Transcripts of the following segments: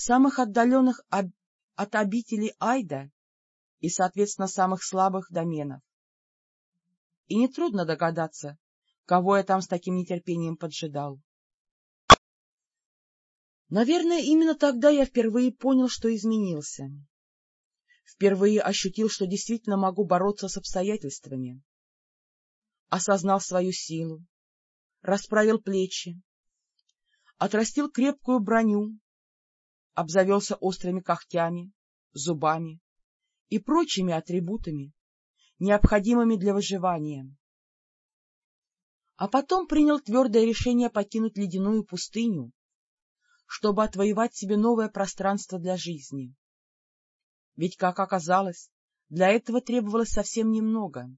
самых отдаленных об... от обителей Айда и, соответственно, самых слабых доменов. И нетрудно догадаться, кого я там с таким нетерпением поджидал. Наверное, именно тогда я впервые понял, что изменился. Впервые ощутил, что действительно могу бороться с обстоятельствами. Осознал свою силу, расправил плечи, отрастил крепкую броню, обзавелся острыми когтями, зубами и прочими атрибутами, необходимыми для выживания. А потом принял твердое решение покинуть ледяную пустыню, чтобы отвоевать себе новое пространство для жизни. Ведь, как оказалось, для этого требовалось совсем немного.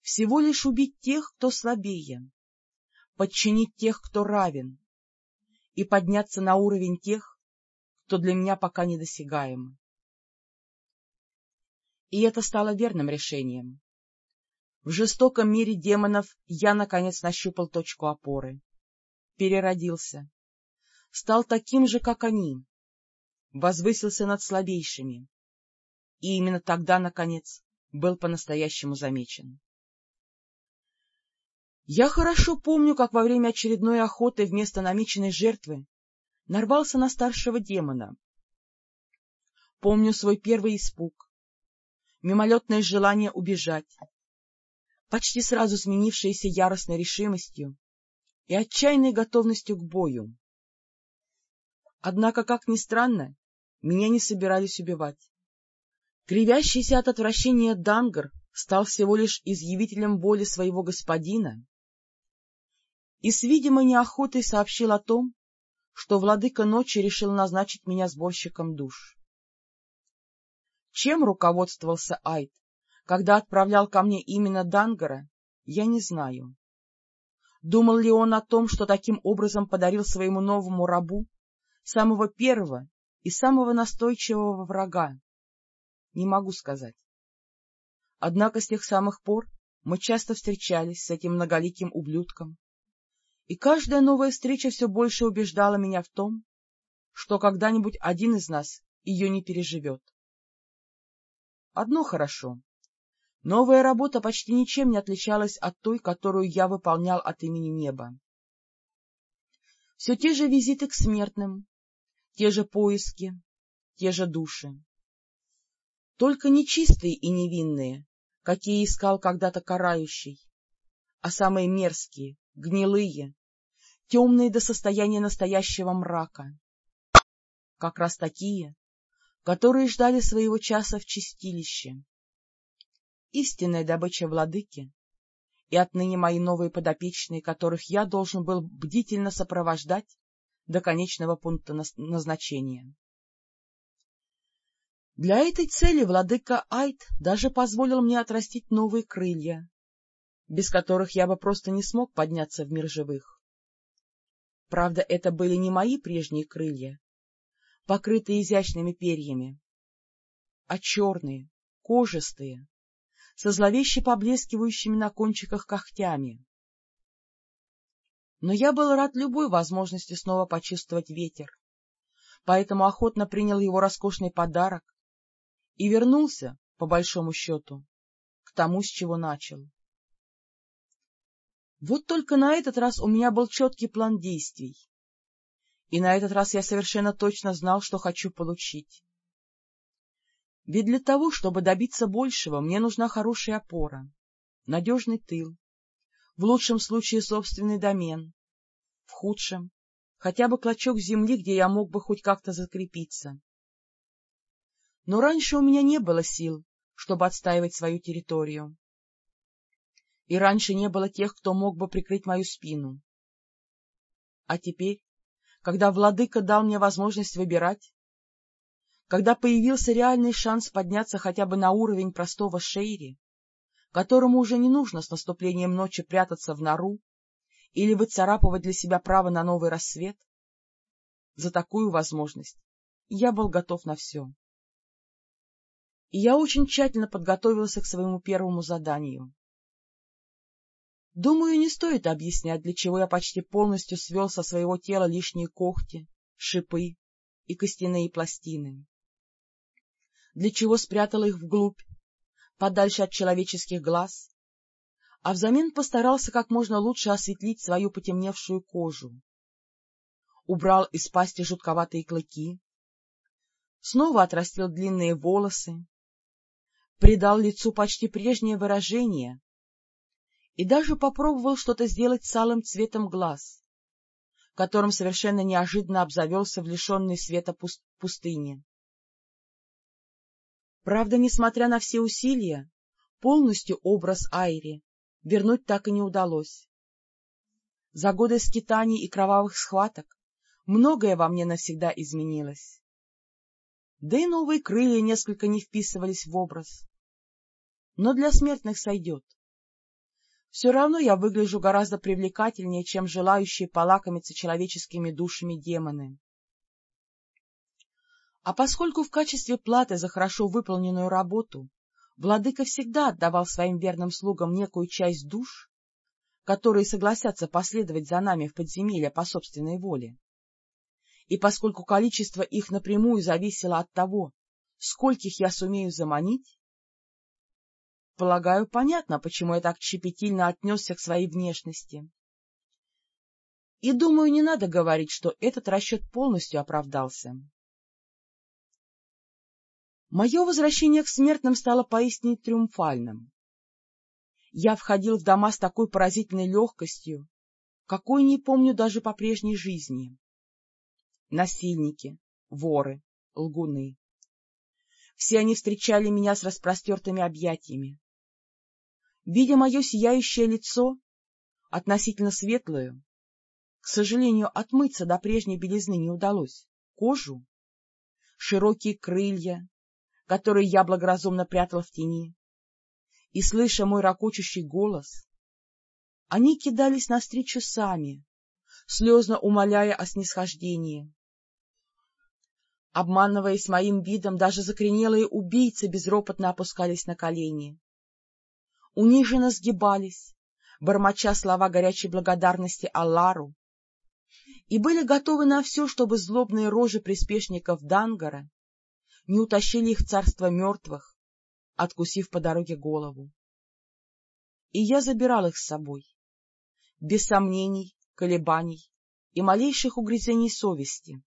Всего лишь убить тех, кто слабее, подчинить тех, кто равен, и подняться на уровень тех, кто для меня пока недосягаем. И это стало верным решением. В жестоком мире демонов я, наконец, нащупал точку опоры. Переродился. Стал таким же, как они, возвысился над слабейшими, и именно тогда, наконец, был по-настоящему замечен. Я хорошо помню, как во время очередной охоты вместо намеченной жертвы нарвался на старшего демона. Помню свой первый испуг, мимолетное желание убежать, почти сразу сменившееся яростной решимостью и отчаянной готовностью к бою. Однако, как ни странно, меня не собирались убивать. Кривящийся от отвращения Дангар стал всего лишь изъявителем боли своего господина и с видимой неохотой сообщил о том, что владыка ночи решил назначить меня сборщиком душ. Чем руководствовался Айд, когда отправлял ко мне именно Дангара, я не знаю. Думал ли он о том, что таким образом подарил своему новому рабу самого первого и самого настойчивого врага, не могу сказать. Однако с тех самых пор мы часто встречались с этим многоликим ублюдком, и каждая новая встреча все больше убеждала меня в том, что когда-нибудь один из нас ее не переживет. Одно хорошо. Новая работа почти ничем не отличалась от той, которую я выполнял от имени неба. Все те же визиты к смертным, те же поиски, те же души. Только нечистые и невинные, какие искал когда-то карающий, а самые мерзкие, гнилые, темные до состояния настоящего мрака. Как раз такие, которые ждали своего часа в чистилище. Истинная добыча владыки и отныне мои новые подопечные, которых я должен был бдительно сопровождать до конечного пункта назначения. Для этой цели владыка Айт даже позволил мне отрастить новые крылья, без которых я бы просто не смог подняться в мир живых. Правда, это были не мои прежние крылья, покрытые изящными перьями, а черные, кожистые, со зловеще поблескивающими на кончиках когтями но я был рад любой возможности снова почувствовать ветер, поэтому охотно принял его роскошный подарок и вернулся, по большому счету, к тому, с чего начал. Вот только на этот раз у меня был четкий план действий, и на этот раз я совершенно точно знал, что хочу получить. Ведь для того, чтобы добиться большего, мне нужна хорошая опора, надежный тыл, в лучшем случае собственный домен, в худшем — хотя бы клочок земли, где я мог бы хоть как-то закрепиться. Но раньше у меня не было сил, чтобы отстаивать свою территорию. И раньше не было тех, кто мог бы прикрыть мою спину. А теперь, когда владыка дал мне возможность выбирать, когда появился реальный шанс подняться хотя бы на уровень простого шейри, которому уже не нужно с наступлением ночи прятаться в нору или выцарапывать для себя право на новый рассвет, за такую возможность я был готов на все. И я очень тщательно подготовился к своему первому заданию. Думаю, не стоит объяснять, для чего я почти полностью свел со своего тела лишние когти, шипы и костяные пластины. Для чего спрятал их вглубь, подальше от человеческих глаз, а взамен постарался как можно лучше осветлить свою потемневшую кожу. Убрал из пасти жутковатые клыки, снова отрастил длинные волосы, придал лицу почти прежнее выражение и даже попробовал что-то сделать с алым цветом глаз, которым совершенно неожиданно обзавелся в лишенной света пуст пустыне. Правда, несмотря на все усилия, полностью образ Айри вернуть так и не удалось. За годы скитаний и кровавых схваток многое во мне навсегда изменилось. Да и новые крылья несколько не вписывались в образ. Но для смертных сойдет. Все равно я выгляжу гораздо привлекательнее, чем желающие полакомиться человеческими душами демоны. А поскольку в качестве платы за хорошо выполненную работу владыка всегда отдавал своим верным слугам некую часть душ, которые согласятся последовать за нами в подземелье по собственной воле, и поскольку количество их напрямую зависело от того, скольких я сумею заманить, полагаю, понятно, почему я так щепетильно отнесся к своей внешности. И, думаю, не надо говорить, что этот расчет полностью оправдался. Мое возвращение к смертным стало поистине триумфальным. Я входил в дома с такой поразительной легкостью, какой не помню даже по прежней жизни. Насильники, воры, лгуны. Все они встречали меня с распростертыми объятиями. Видя мое сияющее лицо, относительно светлое, к сожалению, отмыться до прежней белизны не удалось, кожу, широкие крылья, который я благоразумно прятал в тени, и, слыша мой ракочущий голос, они кидались навстречу сами, слезно умоляя о снисхождении. Обманываясь моим видом, даже закоренелые убийцы безропотно опускались на колени. Униженно сгибались, бормоча слова горячей благодарности Аллару, и были готовы на все, чтобы злобные рожи приспешников Дангара не утащили их в царство мертвых, откусив по дороге голову. И я забирал их с собой, без сомнений, колебаний и малейших угрызений совести.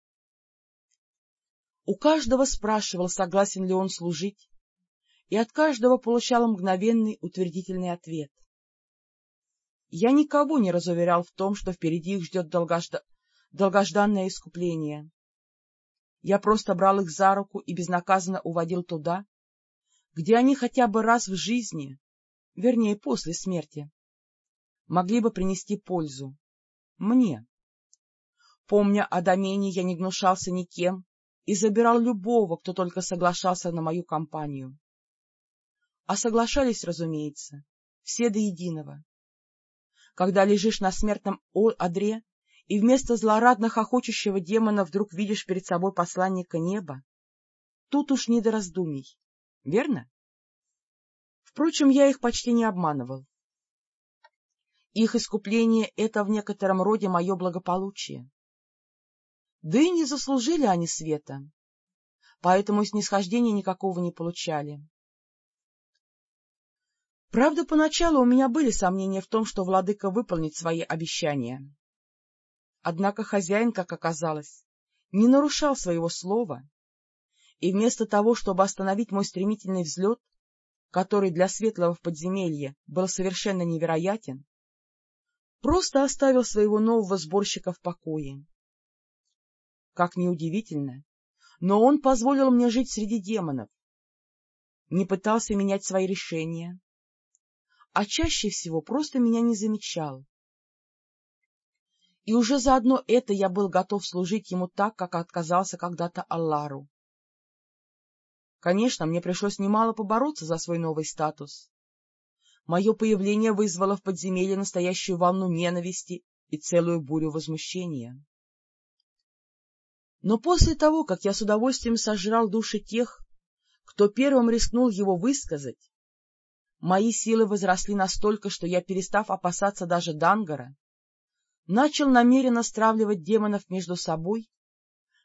У каждого спрашивал, согласен ли он служить, и от каждого получал мгновенный утвердительный ответ. Я никого не разуверял в том, что впереди их ждет долгожда... долгожданное искупление. Я просто брал их за руку и безнаказанно уводил туда, где они хотя бы раз в жизни, вернее, после смерти, могли бы принести пользу. Мне. Помня о домене, я не гнушался никем и забирал любого, кто только соглашался на мою компанию. А соглашались, разумеется, все до единого. Когда лежишь на смертном одре, и вместо злорадно хохочущего демона вдруг видишь перед собой посланника неба, тут уж не до раздумий, верно? Впрочем, я их почти не обманывал. Их искупление — это в некотором роде мое благополучие. Да и не заслужили они света, поэтому снисхождения никакого не получали. Правда, поначалу у меня были сомнения в том, что владыка выполнит свои обещания. Однако хозяин, как оказалось, не нарушал своего слова, и вместо того, чтобы остановить мой стремительный взлет, который для светлого в подземелье был совершенно невероятен, просто оставил своего нового сборщика в покое. Как неудивительно, но он позволил мне жить среди демонов, не пытался менять свои решения, а чаще всего просто меня не замечал и уже заодно это я был готов служить ему так, как отказался когда-то Аллару. Конечно, мне пришлось немало побороться за свой новый статус. Мое появление вызвало в подземелье настоящую волну ненависти и целую бурю возмущения. Но после того, как я с удовольствием сожрал души тех, кто первым рискнул его высказать, мои силы возросли настолько, что я, перестав опасаться даже Дангара, начал намеренно стравливать демонов между собой,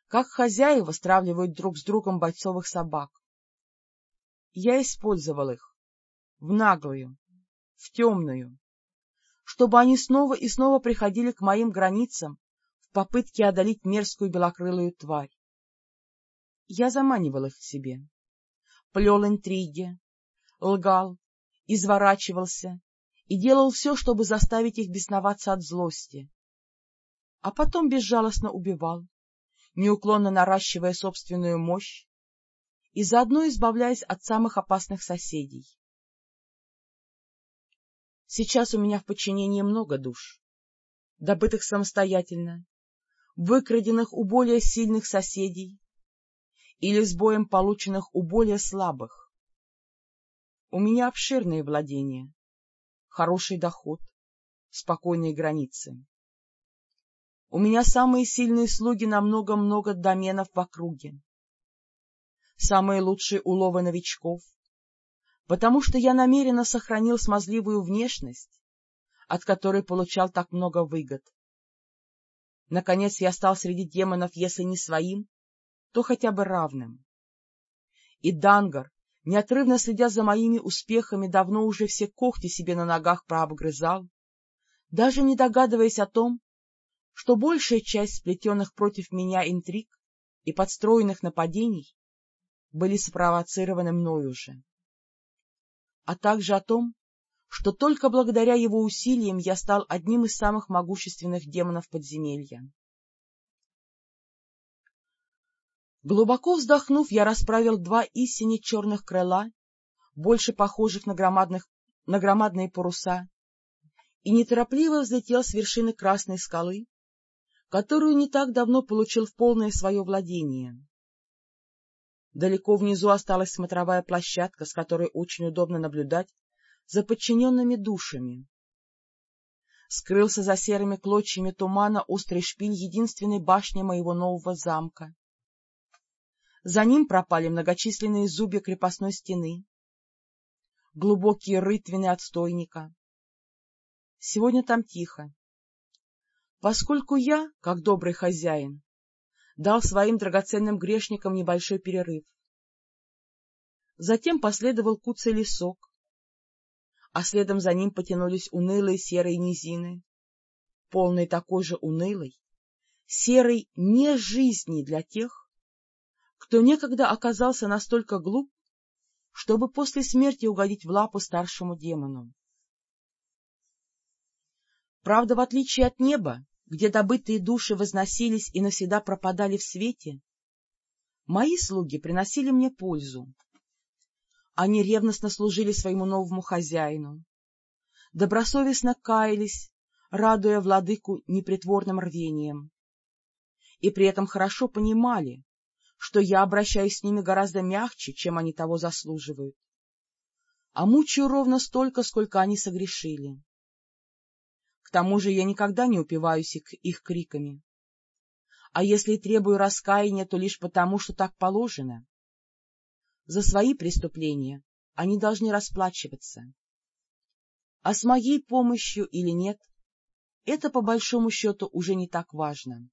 как хозяева стравливают друг с другом бойцовых собак. Я использовал их в наглую, в темную, чтобы они снова и снова приходили к моим границам в попытке одолеть мерзкую белокрылую тварь. Я заманивал их к себе, плел интриги, лгал, изворачивался и делал все, чтобы заставить их бесноваться от злости, а потом безжалостно убивал, неуклонно наращивая собственную мощь и заодно избавляясь от самых опасных соседей. Сейчас у меня в подчинении много душ, добытых самостоятельно, выкраденных у более сильных соседей или с боем полученных у более слабых. У меня обширные владения, хороший доход, спокойные границы. У меня самые сильные слуги на много-много доменов в округе. Самые лучшие уловы новичков, потому что я намеренно сохранил смазливую внешность, от которой получал так много выгод. Наконец я стал среди демонов, если не своим, то хотя бы равным. И Дангар, неотрывно следя за моими успехами, давно уже все когти себе на ногах прообгрызал, даже не догадываясь о том, что большая часть сплетенных против меня интриг и подстроенных нападений были спровоцированы мною же а также о том, что только благодаря его усилиям я стал одним из самых могущественных демонов подземелья. Глубоко вздохнув, я расправил два истине черных крыла, больше похожих на, громадных, на громадные паруса, и неторопливо взлетел с вершины красной скалы, которую не так давно получил в полное свое владение. Далеко внизу осталась смотровая площадка, с которой очень удобно наблюдать за подчиненными душами. Скрылся за серыми клочьями тумана острый шпиль единственной башни моего нового замка. За ним пропали многочисленные зубья крепостной стены, глубокие рытвины отстойника. Сегодня там тихо, поскольку я, как добрый хозяин, дал своим драгоценным грешникам небольшой перерыв. Затем последовал куцый лесок, а следом за ним потянулись унылые серые низины, полные такой же унылой, серой не жизни для тех, кто некогда оказался настолько глуп, чтобы после смерти угодить в лапу старшему демону. Правда, в отличие от неба, где добытые души возносились и навсегда пропадали в свете, мои слуги приносили мне пользу. Они ревностно служили своему новому хозяину, добросовестно каялись, радуя владыку непритворным рвением, и при этом хорошо понимали, что я обращаюсь с ними гораздо мягче, чем они того заслуживают, а мучаю ровно столько, сколько они согрешили. К тому же я никогда не упиваюсь их, их криками. А если требую раскаяния, то лишь потому, что так положено. За свои преступления они должны расплачиваться. А с моей помощью или нет, это, по большому счету, уже не так важно.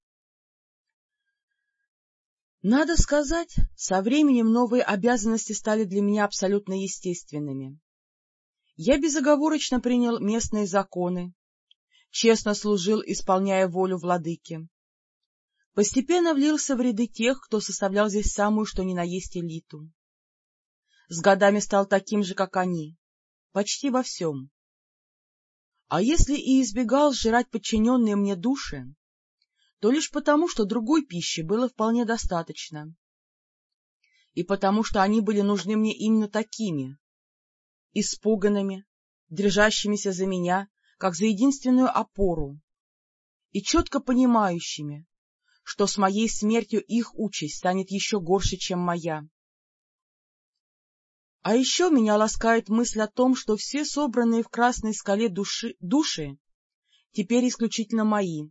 Надо сказать, со временем новые обязанности стали для меня абсолютно естественными. Я безоговорочно принял местные законы, честно служил, исполняя волю владыки. Постепенно влился в ряды тех, кто составлял здесь самую что ни на есть элиту. С годами стал таким же, как они, почти во всем. А если и избегал сжирать подчиненные мне души, то лишь потому, что другой пищи было вполне достаточно. И потому, что они были нужны мне именно такими, испуганными, держащимися за меня как за единственную опору, и четко понимающими, что с моей смертью их участь станет еще горше, чем моя. А еще меня ласкает мысль о том, что все собранные в красной скале души, души теперь исключительно мои.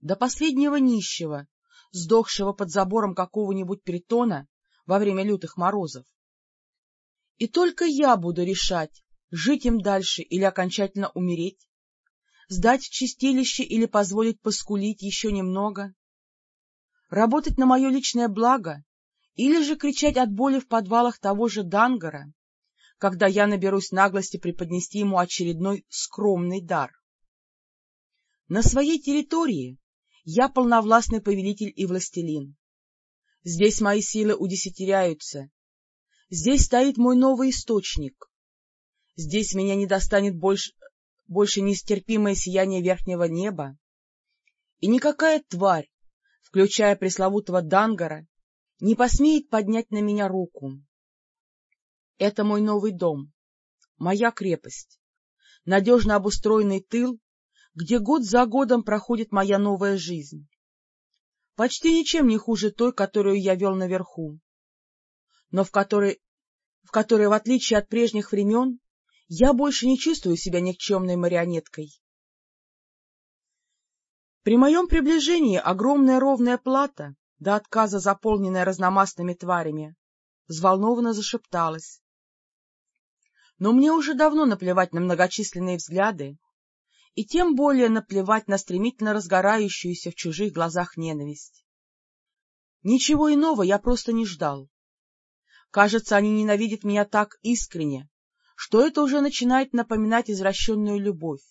До последнего нищего, сдохшего под забором какого-нибудь притона во время лютых морозов. И только я буду решать, жить им дальше или окончательно умереть, сдать в чистилище или позволить поскулить еще немного, Работать на мое личное благо или же кричать от боли в подвалах того же Дангара, когда я наберусь наглости преподнести ему очередной скромный дар. На своей территории я полновластный повелитель и властелин. Здесь мои силы удесятеряются. Здесь стоит мой новый источник. Здесь меня не достанет больше, больше нестерпимое сияние верхнего неба. И никакая тварь, включая пресловутого Дангара, не посмеет поднять на меня руку. Это мой новый дом, моя крепость, надежно обустроенный тыл, где год за годом проходит моя новая жизнь. Почти ничем не хуже той, которую я вел наверху, но в которой, в которой, в отличие от прежних времен, я больше не чувствую себя никчемной марионеткой. При моем приближении огромная ровная плата, до отказа заполненная разномастными тварями, взволнованно зашепталась. Но мне уже давно наплевать на многочисленные взгляды, и тем более наплевать на стремительно разгорающуюся в чужих глазах ненависть. Ничего иного я просто не ждал. Кажется, они ненавидят меня так искренне, что это уже начинает напоминать извращенную любовь.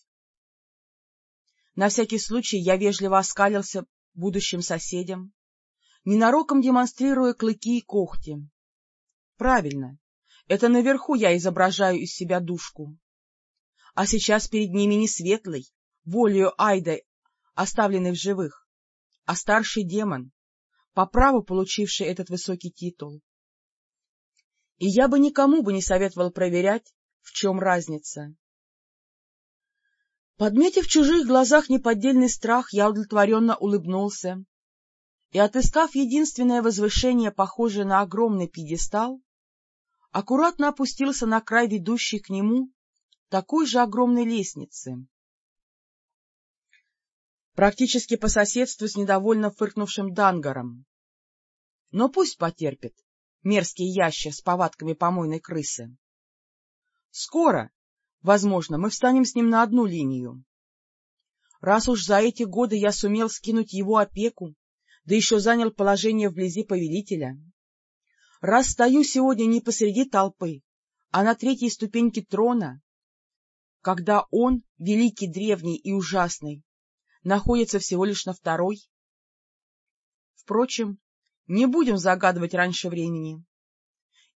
На всякий случай я вежливо оскалился будущим соседям, ненароком демонстрируя клыки и когти. Правильно, это наверху я изображаю из себя душку а сейчас перед ними не светлый, волею Айда, оставленный в живых, а старший демон, по праву получивший этот высокий титул. И я бы никому бы не советовал проверять, в чем разница. Подметив в чужих глазах неподдельный страх, я удовлетворенно улыбнулся и, отыскав единственное возвышение, похожее на огромный пьедестал, аккуратно опустился на край ведущей к нему такой же огромной лестницы. Практически по соседству с недовольно фыркнувшим Дангаром. Но пусть потерпит, мерзкий ящер с повадками помойной крысы. Скоро, возможно, мы встанем с ним на одну линию. Раз уж за эти годы я сумел скинуть его опеку, да еще занял положение вблизи повелителя, раз стою сегодня не посреди толпы, а на третьей ступеньке трона, когда он, великий, древний и ужасный, находится всего лишь на второй? Впрочем, не будем загадывать раньше времени.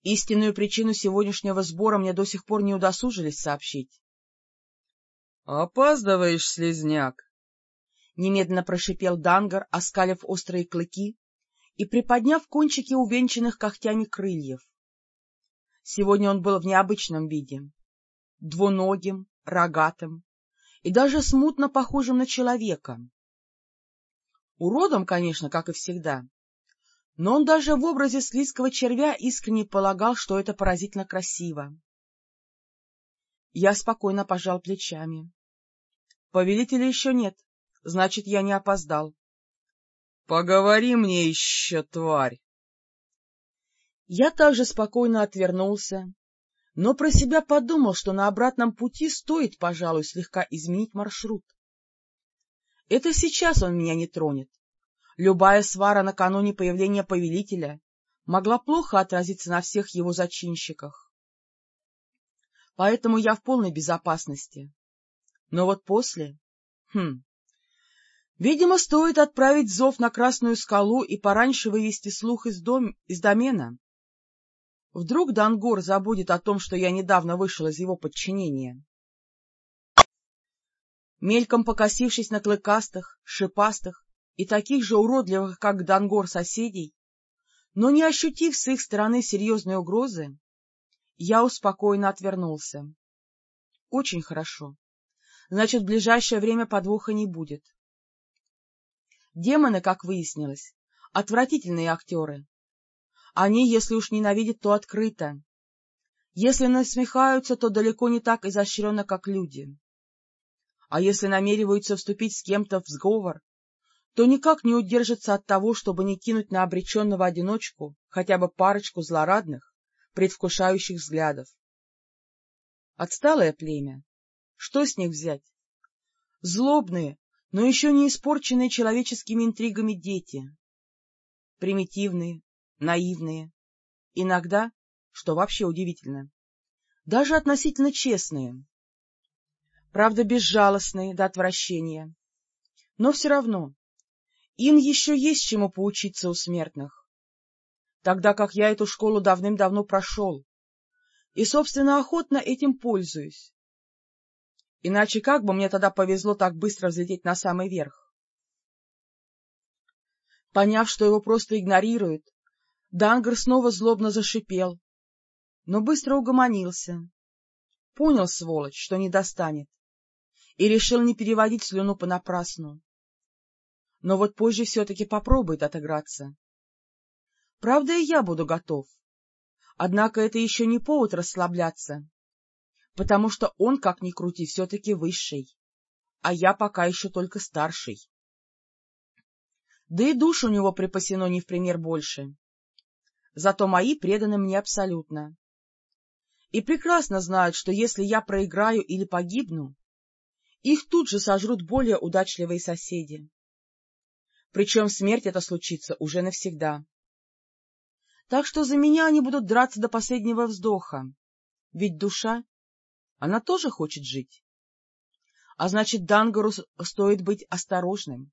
Истинную причину сегодняшнего сбора мне до сих пор не удосужились сообщить. — Опаздываешь, слезняк! — немедленно прошипел Дангар, оскалив острые клыки и приподняв кончики увенчанных когтями крыльев. Сегодня он был в необычном виде, двуногим, рогатым и даже смутно похожим на человека. Уродом, конечно, как и всегда, но он даже в образе слизкого червя искренне полагал, что это поразительно красиво. Я спокойно пожал плечами. Повелителя еще нет, значит, я не опоздал. — Поговори мне еще, тварь! Я также спокойно отвернулся но про себя подумал, что на обратном пути стоит, пожалуй, слегка изменить маршрут. Это сейчас он меня не тронет. Любая свара накануне появления повелителя могла плохо отразиться на всех его зачинщиках. Поэтому я в полной безопасности. Но вот после... Хм... Видимо, стоит отправить зов на Красную скалу и пораньше вывести слух из, дом... из домена. Вдруг Дангор забудет о том, что я недавно вышел из его подчинения. Мельком покосившись на клыкастых, шипастых и таких же уродливых, как Дангор, соседей, но не ощутив с их стороны серьезной угрозы, я успокоенно отвернулся. Очень хорошо. Значит, в ближайшее время подвоха не будет. Демоны, как выяснилось, отвратительные актеры, они, если уж ненавидят, то открыто. Если насмехаются, то далеко не так изощренно, как люди. А если намереваются вступить с кем-то в сговор, то никак не удержатся от того, чтобы не кинуть на обреченного одиночку хотя бы парочку злорадных, предвкушающих взглядов. Отсталое племя. Что с них взять? Злобные, но еще не испорченные человеческими интригами дети. примитивные, наивные, иногда, что вообще удивительно, даже относительно честные, правда, безжалостные до отвращения, но все равно им еще есть чему поучиться у смертных, тогда как я эту школу давным-давно прошел и, собственно, охотно этим пользуюсь. Иначе как бы мне тогда повезло так быстро взлететь на самый верх? Поняв, что его просто игнорируют, Дангер снова злобно зашипел, но быстро угомонился. Понял, сволочь, что не достанет, и решил не переводить слюну понапрасну. Но вот позже все-таки попробует отыграться. Правда, и я буду готов. Однако это еще не повод расслабляться, потому что он, как ни крути, все-таки высший, а я пока еще только старший. Да и душ у него припасено не в пример больше. Зато мои преданы мне абсолютно. И прекрасно знают, что если я проиграю или погибну, их тут же сожрут более удачливые соседи. Причем смерть эта случится уже навсегда. Так что за меня они будут драться до последнего вздоха, ведь душа, она тоже хочет жить. А значит, Дангару стоит быть осторожным.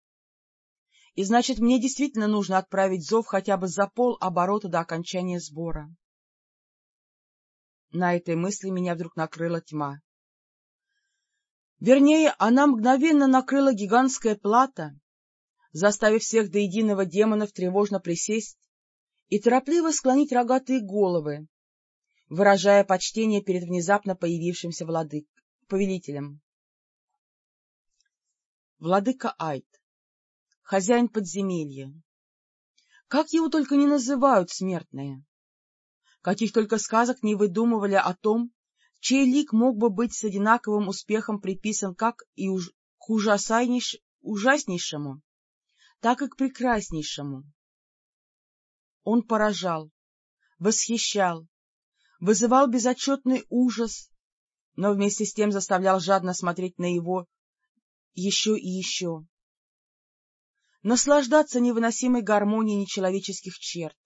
И значит, мне действительно нужно отправить зов хотя бы за пол оборота до окончания сбора. На этой мысли меня вдруг накрыла тьма. Вернее, она мгновенно накрыла гигантская плата, заставив всех до единого демонов тревожно присесть и торопливо склонить рогатые головы, выражая почтение перед внезапно появившимся владык... повелителем. Владыка Айт, хозяин подземелья. Как его только не называют смертные! Каких только сказок не выдумывали о том, чей лик мог бы быть с одинаковым успехом приписан как и уж к ужаснейш... ужаснейшему, так и к прекраснейшему. Он поражал, восхищал, вызывал безотчетный ужас, но вместе с тем заставлял жадно смотреть на его еще и еще. Наслаждаться невыносимой гармонией нечеловеческих черт,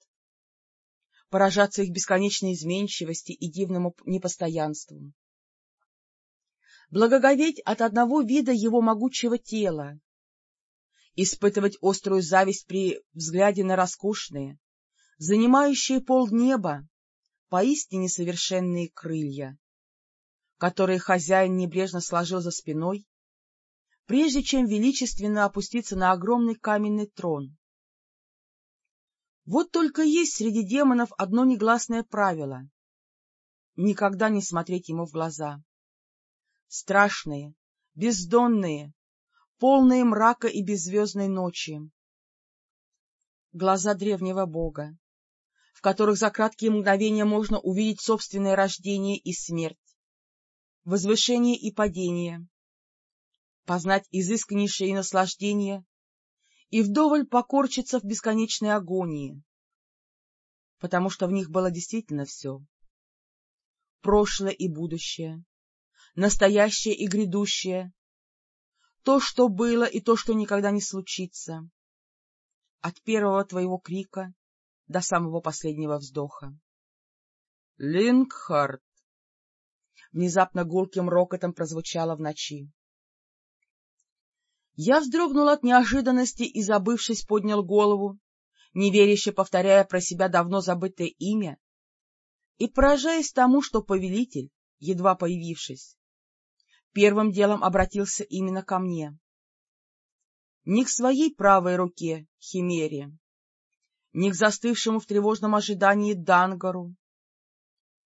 поражаться их бесконечной изменчивости и дивному непостоянству. Благоговеть от одного вида его могучего тела, испытывать острую зависть при взгляде на роскошные, занимающие полнеба, поистине совершенные крылья, которые хозяин небрежно сложил за спиной, прежде чем величественно опуститься на огромный каменный трон. Вот только есть среди демонов одно негласное правило — никогда не смотреть ему в глаза. Страшные, бездонные, полные мрака и беззвездной ночи. Глаза древнего бога, в которых за краткие мгновения можно увидеть собственное рождение и смерть, возвышение и падение, познать изысканнейшее наслаждение и вдоволь покорчиться в бесконечной агонии, потому что в них было действительно все — прошлое и будущее, настоящее и грядущее, то, что было, и то, что никогда не случится, от первого твоего крика до самого последнего вздоха. — Лингхард! Внезапно гулким рокотом прозвучало в ночи. Я вздрогнул от неожиданности и, забывшись, поднял голову, неверяще повторяя про себя давно забытое имя и поражаясь тому, что повелитель, едва появившись, первым делом обратился именно ко мне. Не к своей правой руке, Химере, не к застывшему в тревожном ожидании Дангару,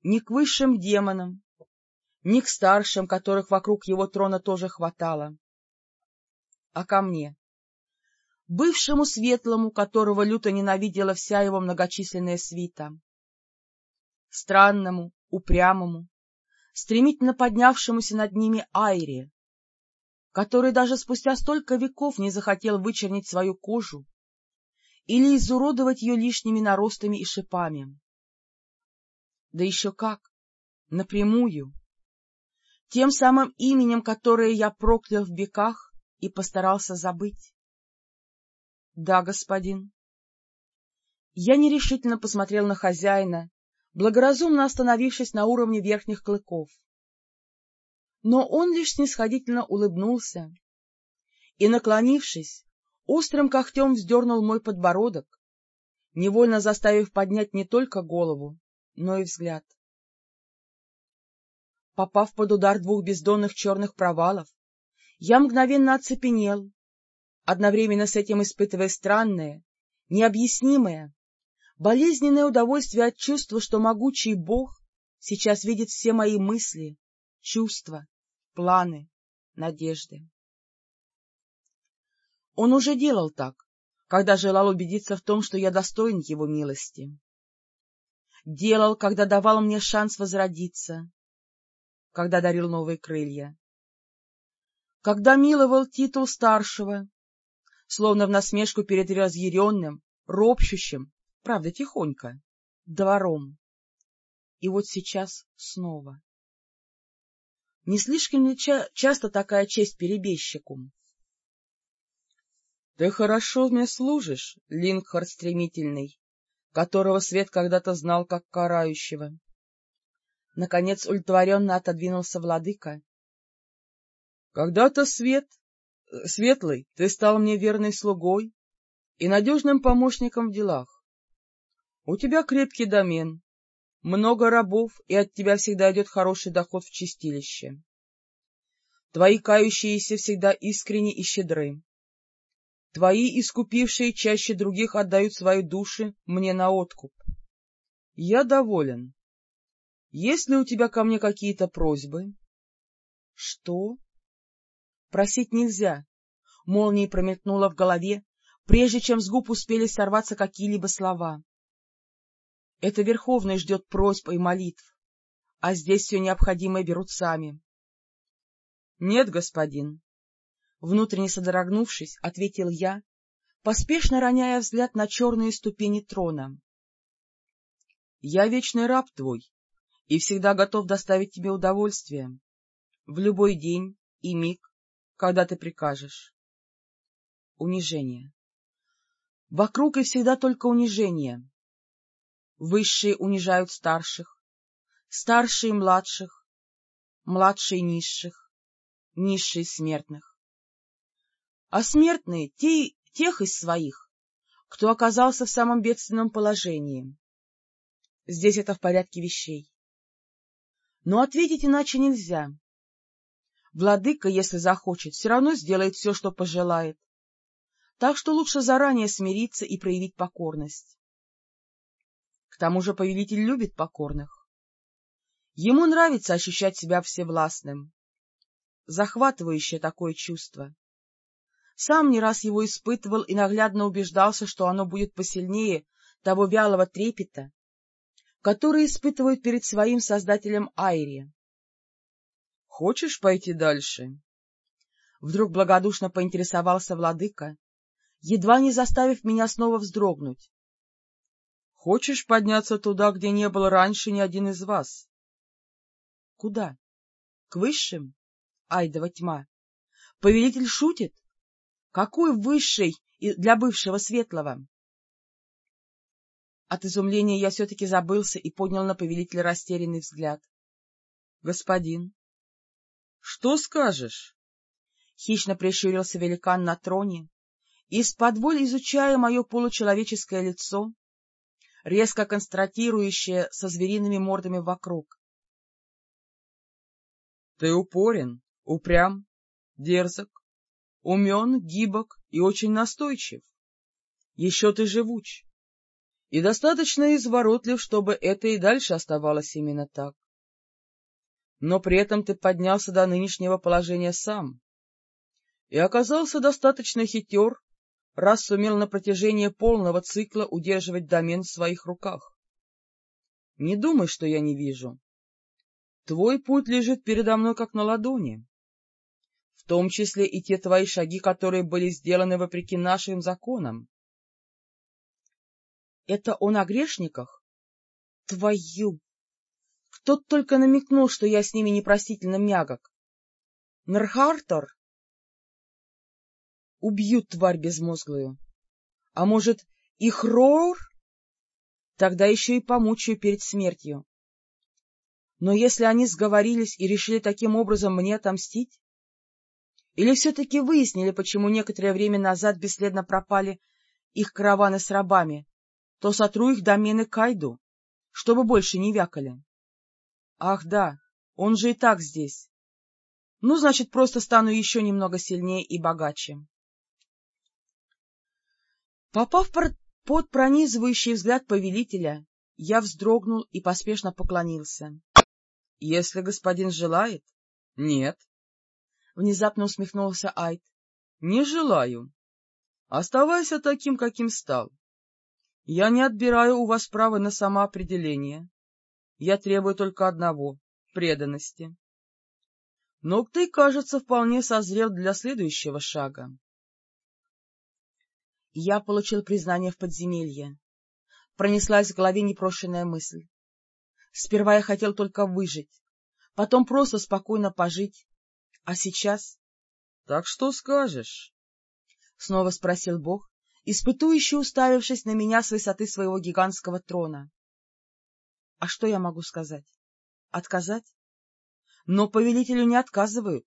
не к высшим демонам, не к старшим, которых вокруг его трона тоже хватало, а ко мне, бывшему светлому, которого люто ненавидела вся его многочисленная свита, странному, упрямому, стремительно поднявшемуся над ними Айре, который даже спустя столько веков не захотел вычернить свою кожу или изуродовать ее лишними наростами и шипами. Да еще как! Напрямую! Тем самым именем, которое я проклял в веках и постарался забыть. — Да, господин. Я нерешительно посмотрел на хозяина, благоразумно остановившись на уровне верхних клыков. Но он лишь снисходительно улыбнулся и, наклонившись, острым когтем вздернул мой подбородок, невольно заставив поднять не только голову, но и взгляд. Попав под удар двух бездонных черных провалов, я мгновенно оцепенел, одновременно с этим испытывая странное, необъяснимое, болезненное удовольствие от чувства, что могучий Бог сейчас видит все мои мысли, чувства, планы, надежды. Он уже делал так, когда желал убедиться в том, что я достоин его милости. Делал, когда давал мне шанс возродиться, когда дарил новые крылья. Когда миловал титул старшего, словно в насмешку перед разъяренным, ропщущим, правда, тихонько, двором. И вот сейчас снова. Не слишком ли ча часто такая честь перебежчику? — Ты хорошо мне служишь, Лингхард Стремительный, которого свет когда-то знал как карающего. Наконец удовлетворенно отодвинулся владыка. — Когда-то свет, светлый, ты стал мне верной слугой и надежным помощником в делах. У тебя крепкий домен, много рабов, и от тебя всегда идет хороший доход в чистилище. Твои кающиеся всегда искренни и щедры. Твои искупившие чаще других отдают свои души мне на откуп. Я доволен. Есть ли у тебя ко мне какие-то просьбы? — Что? Просить нельзя. Молнией промелькнула в голове, прежде чем с губ успели сорваться какие-либо слова. Это Верховный ждет просьб и молитв, а здесь все необходимое берут сами. — Нет, господин. Внутренне содрогнувшись, ответил я, поспешно роняя взгляд на черные ступени трона. — Я вечный раб твой и всегда готов доставить тебе удовольствие. В любой день и миг, когда ты прикажешь. Унижение. Вокруг и всегда только унижение. Высшие унижают старших, старшие — младших, младшие — низших, низшие — смертных. А смертные — те, тех из своих, кто оказался в самом бедственном положении. Здесь это в порядке вещей. Но ответить иначе нельзя. Владыка, если захочет, все равно сделает все, что пожелает. Так что лучше заранее смириться и проявить покорность. К тому же повелитель любит покорных. Ему нравится ощущать себя всевластным. Захватывающее такое чувство. Сам не раз его испытывал и наглядно убеждался, что оно будет посильнее того вялого трепета, который испытывают перед своим создателем Айри. — Хочешь пойти дальше? Вдруг благодушно поинтересовался владыка, едва не заставив меня снова вздрогнуть. Хочешь подняться туда, где не был раньше ни один из вас? — Куда? К высшим? Айдова тьма. Повелитель шутит? Какой высший для бывшего светлого? От изумления я все-таки забылся и поднял на повелителя растерянный взгляд. — Господин. — Что скажешь? Хищно прищурился великан на троне, из-под воль изучая мое получеловеческое лицо, резко констатирующее со звериными мордами вокруг. — Ты упорен, упрям, дерзок, умен, гибок и очень настойчив. Еще ты живуч и достаточно изворотлив, чтобы это и дальше оставалось именно так. Но при этом ты поднялся до нынешнего положения сам и оказался достаточно хитер, раз сумел на протяжении полного цикла удерживать домен в своих руках. Не думай, что я не вижу. Твой путь лежит передо мной как на ладони, в том числе и те твои шаги, которые были сделаны вопреки нашим законам. Это он о грешниках? Твою! Кто только намекнул, что я с ними непростительно мягок. Нрхартор? Убьют тварь безмозглую. А может, и Хроор? тогда еще и помучаю перед смертью. Но если они сговорились и решили таким образом мне отомстить? Или все-таки выяснили, почему некоторое время назад бесследно пропали их караваны с рабами, то сотру их домены Кайду, чтобы больше не вякали. Ах да, он же и так здесь. Ну, значит, просто стану еще немного сильнее и богаче. Попав под пронизывающий взгляд повелителя, я вздрогнул и поспешно поклонился. — Если господин желает? — Нет. Внезапно усмехнулся Айд. — Не желаю. Оставайся таким, каким стал. Я не отбираю у вас право на самоопределение. Я требую только одного — преданности. Но ты, кажется, вполне созрел для следующего шага. Я получил признание в подземелье. Пронеслась в голове непрошенная мысль. Сперва я хотел только выжить, потом просто спокойно пожить, а сейчас... — Так что скажешь? — снова спросил Бог, испытующе уставившись на меня с высоты своего гигантского трона. А что я могу сказать? Отказать? Но повелителю не отказывают.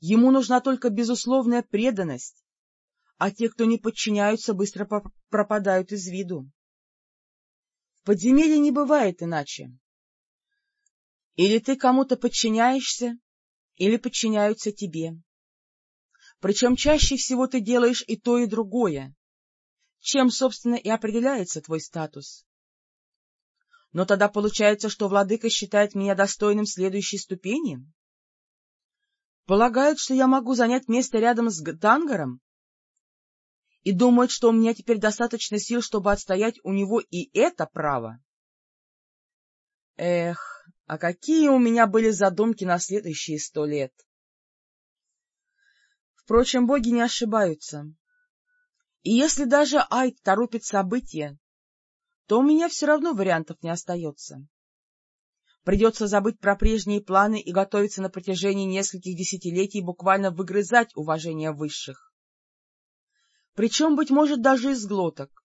Ему нужна только безусловная преданность, а те, кто не подчиняются, быстро пропадают из виду. В подземелье не бывает иначе. Или ты кому-то подчиняешься, или подчиняются тебе. Причем чаще всего ты делаешь и то, и другое, чем, собственно, и определяется твой статус. Но тогда получается, что владыка считает меня достойным следующей ступени? Полагает, что я могу занять место рядом с Дангаром? И думает, что у меня теперь достаточно сил, чтобы отстоять у него и это право? Эх, а какие у меня были задумки на следующие сто лет! Впрочем, боги не ошибаются. И если даже Айд торопит события, то у меня все равно вариантов не остается. Придется забыть про прежние планы и готовиться на протяжении нескольких десятилетий буквально выгрызать уважение высших. Причем, быть может, даже из глоток.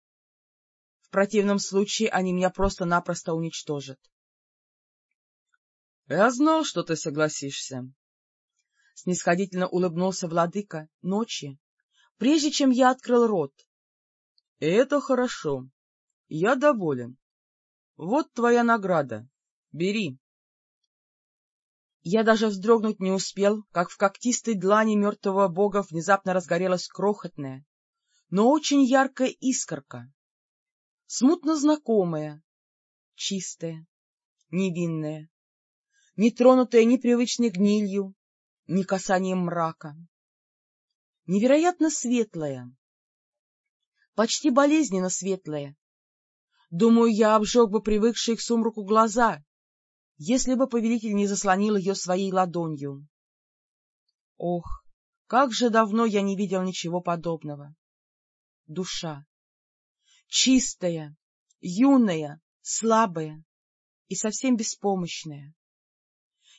В противном случае они меня просто-напросто уничтожат. — Я знал, что ты согласишься, снисходительно улыбнулся владыка ночи, прежде чем я открыл рот. — Это хорошо. Я доволен. Вот твоя награда. Бери. Я даже вздрогнуть не успел, как в когтистой длани мертвого бога внезапно разгорелась крохотная, но очень яркая искорка, смутно знакомая, чистая, невинная, не тронутая ни привычной гнилью, ни касанием мрака. Невероятно светлая, почти болезненно светлая. Думаю, я обжег бы привыкшие к сумраку глаза, если бы повелитель не заслонил ее своей ладонью. Ох, как же давно я не видел ничего подобного! Душа. Чистая, юная, слабая и совсем беспомощная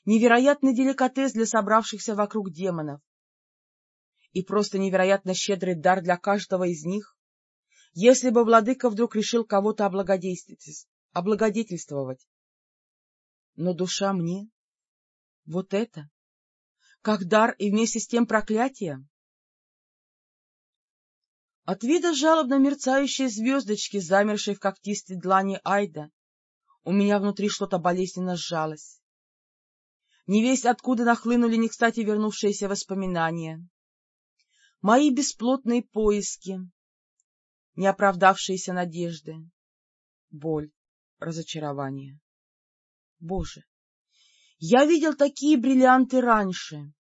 невероятный деликатес для собравшихся вокруг демонов и просто невероятно щедрый дар для каждого из них, если бы владыка вдруг решил кого-то облагодетельствовать. Но душа мне — вот это, как дар и вместе с тем проклятие. От вида жалобно мерцающей звездочки, замершей в когтистой длани Айда, у меня внутри что-то болезненно сжалось. Не весь откуда нахлынули не кстати вернувшиеся воспоминания. Мои бесплотные поиски, неоправдавшиеся надежды, боль, разочарование. Боже, я видел такие бриллианты раньше,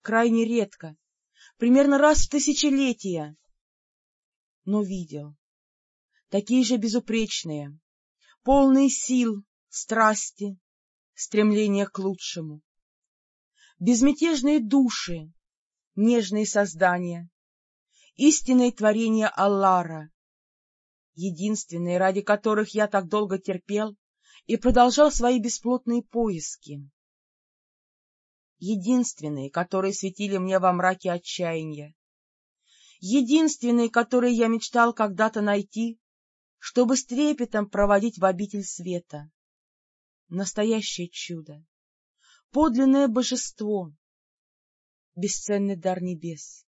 крайне редко, примерно раз в тысячелетие, но видел. Такие же безупречные, полные сил, страсти, стремление к лучшему. Безмятежные души, нежные создания, истинные творения Аллара, единственные, ради которых я так долго терпел и продолжал свои бесплотные поиски. Единственные, которые светили мне во мраке отчаяния. Единственные, которые я мечтал когда-то найти, чтобы с трепетом проводить в обитель света. Настоящее чудо, подлинное божество, бесценный дар небес.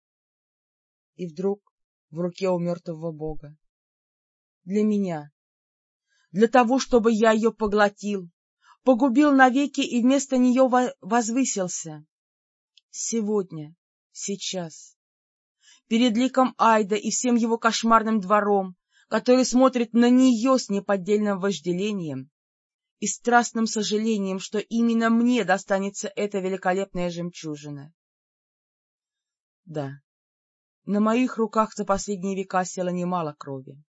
И вдруг в руке у мертвого бога. Для меня, для того, чтобы я ее поглотил, погубил навеки и вместо нее возвысился. Сегодня, сейчас, перед ликом Айда и всем его кошмарным двором, который смотрит на нее с неподдельным вожделением и страстным сожалением, что именно мне достанется эта великолепная жемчужина. Да, на моих руках за последние века село немало крови.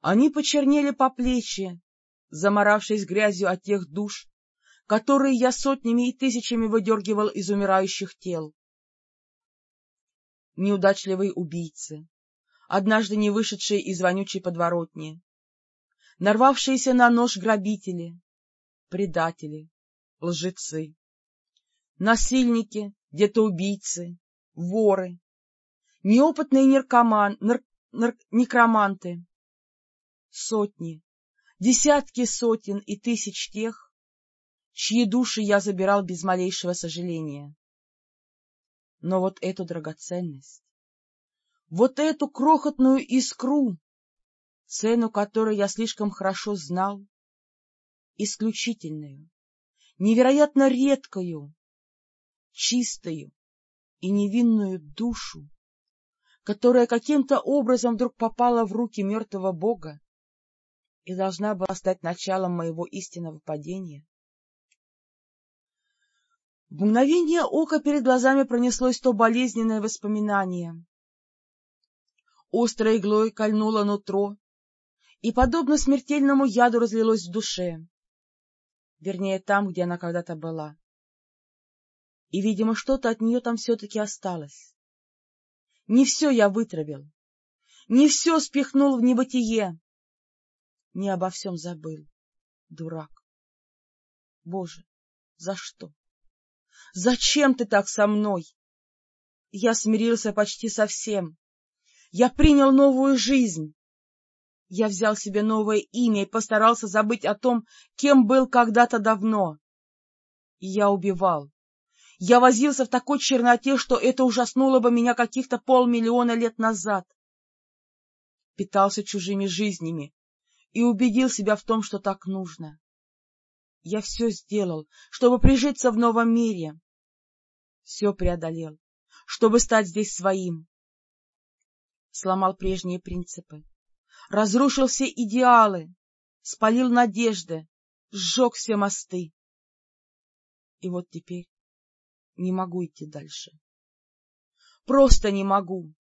Они почернели по плечи, заморавшись грязью от тех душ, которые я сотнями и тысячами выдергивал из умирающих тел. Неудачливые убийцы, однажды не вышедшие из вонючей подворотни, нарвавшиеся на нож грабители, предатели, лжецы, насильники, где-то убийцы, воры, неопытные наркоман, нар, нар, некроманты, сотни, десятки сотен и тысяч тех, чьи души я забирал без малейшего сожаления. Но вот эту драгоценность, вот эту крохотную искру, цену которой я слишком хорошо знал, исключительную, невероятно редкую, чистую и невинную душу, которая каким-то образом вдруг попала в руки мертвого бога и должна была стать началом моего истинного падения. В мгновение ока перед глазами пронеслось то болезненное воспоминание, острой иглой кольнуло нутро, и, подобно смертельному яду, разлилось в душе, вернее, там, где она когда-то была. И, видимо, что-то от нее там все-таки осталось. Не все я вытравил, не все спихнул в небытие, не обо всем забыл, дурак. Боже, за что? Зачем ты так со мной? Я смирился почти со всем, я принял новую жизнь. Я взял себе новое имя и постарался забыть о том, кем был когда-то давно. И я убивал. Я возился в такой черноте, что это ужаснуло бы меня каких-то полмиллиона лет назад. Питался чужими жизнями и убедил себя в том, что так нужно. Я все сделал, чтобы прижиться в новом мире. Все преодолел, чтобы стать здесь своим сломал прежние принципы, разрушил все идеалы, спалил надежды, сжег все мосты. И вот теперь не могу идти дальше. Просто не могу.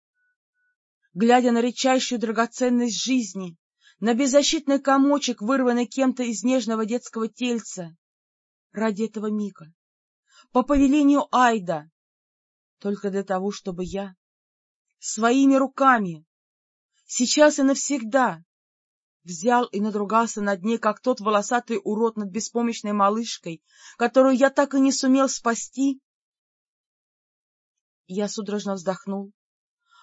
Глядя на редчайшую драгоценность жизни, на беззащитный комочек, вырванный кем-то из нежного детского тельца, ради этого мига, по повелению Айда, только для того, чтобы я своими руками, сейчас и навсегда, взял и надругался над ней, как тот волосатый урод над беспомощной малышкой, которую я так и не сумел спасти. Я судорожно вздохнул,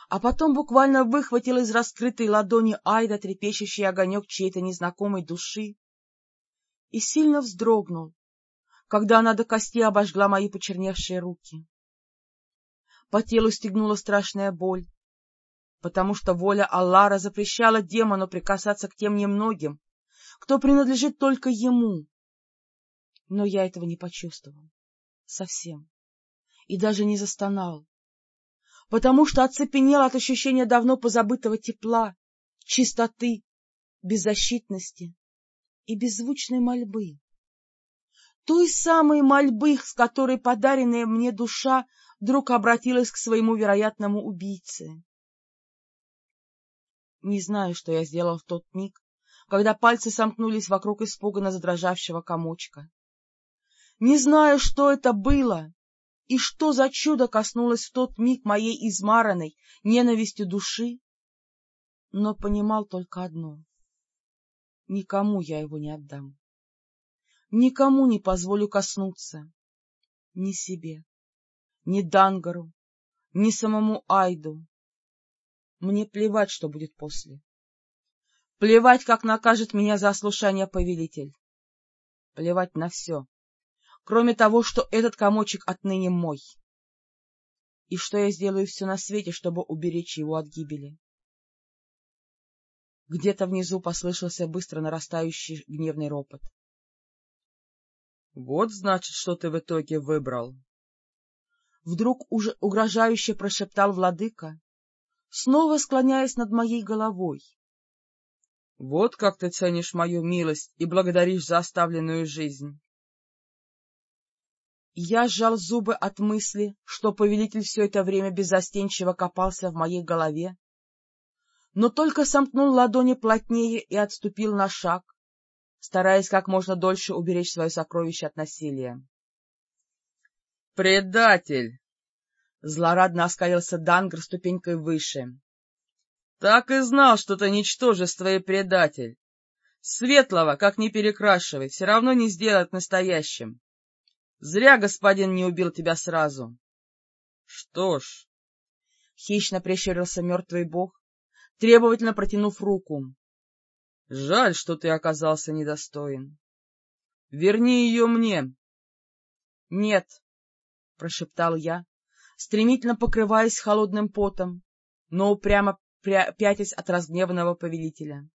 а потом буквально выхватил из раскрытой ладони Айда трепещущий огонек чьей-то незнакомой души и сильно вздрогнул, когда она до кости обожгла мои почерневшие руки. По телу стегнула страшная боль, потому что воля Аллара запрещала демону прикасаться к тем немногим, кто принадлежит только ему. Но я этого не почувствовал. Совсем. И даже не застонал. Потому что оцепенел от ощущения давно позабытого тепла, чистоты, беззащитности и беззвучной мольбы. Той самой мольбы, с которой подаренная мне душа вдруг обратилась к своему вероятному убийце. Не знаю, что я сделал в тот миг, когда пальцы сомкнулись вокруг испуганно задрожавшего комочка. Не знаю, что это было и что за чудо коснулось в тот миг моей измаранной ненавистью души, но понимал только одно — никому я его не отдам. Никому не позволю коснуться, ни себе, ни Дангару, ни самому Айду. Мне плевать, что будет после. Плевать, как накажет меня за ослушание повелитель. Плевать на все, кроме того, что этот комочек отныне мой. И что я сделаю все на свете, чтобы уберечь его от гибели. Где-то внизу послышался быстро нарастающий гневный ропот. — Вот, значит, что ты в итоге выбрал. Вдруг уже угрожающе прошептал владыка, снова склоняясь над моей головой. — Вот как ты ценишь мою милость и благодаришь за оставленную жизнь. Я сжал зубы от мысли, что повелитель все это время беззастенчиво копался в моей голове, но только сомкнул ладони плотнее и отступил на шаг, стараясь как можно дольше уберечь свое сокровище от насилия. «Предатель!» — злорадно оскалился Дангр ступенькой выше. Так и знал, что ты ничтожество и предатель. Светлого, как ни перекрашивай, все равно не сделать настоящим. Зря господин не убил тебя сразу. Что ж... Хищно прищурился мертвый бог, требовательно протянув руку. — Жаль, что ты оказался недостоин. Верни ее мне. — Нет, — прошептал я, стремительно покрываясь холодным потом, но упрямо пятясь от разгневанного повелителя.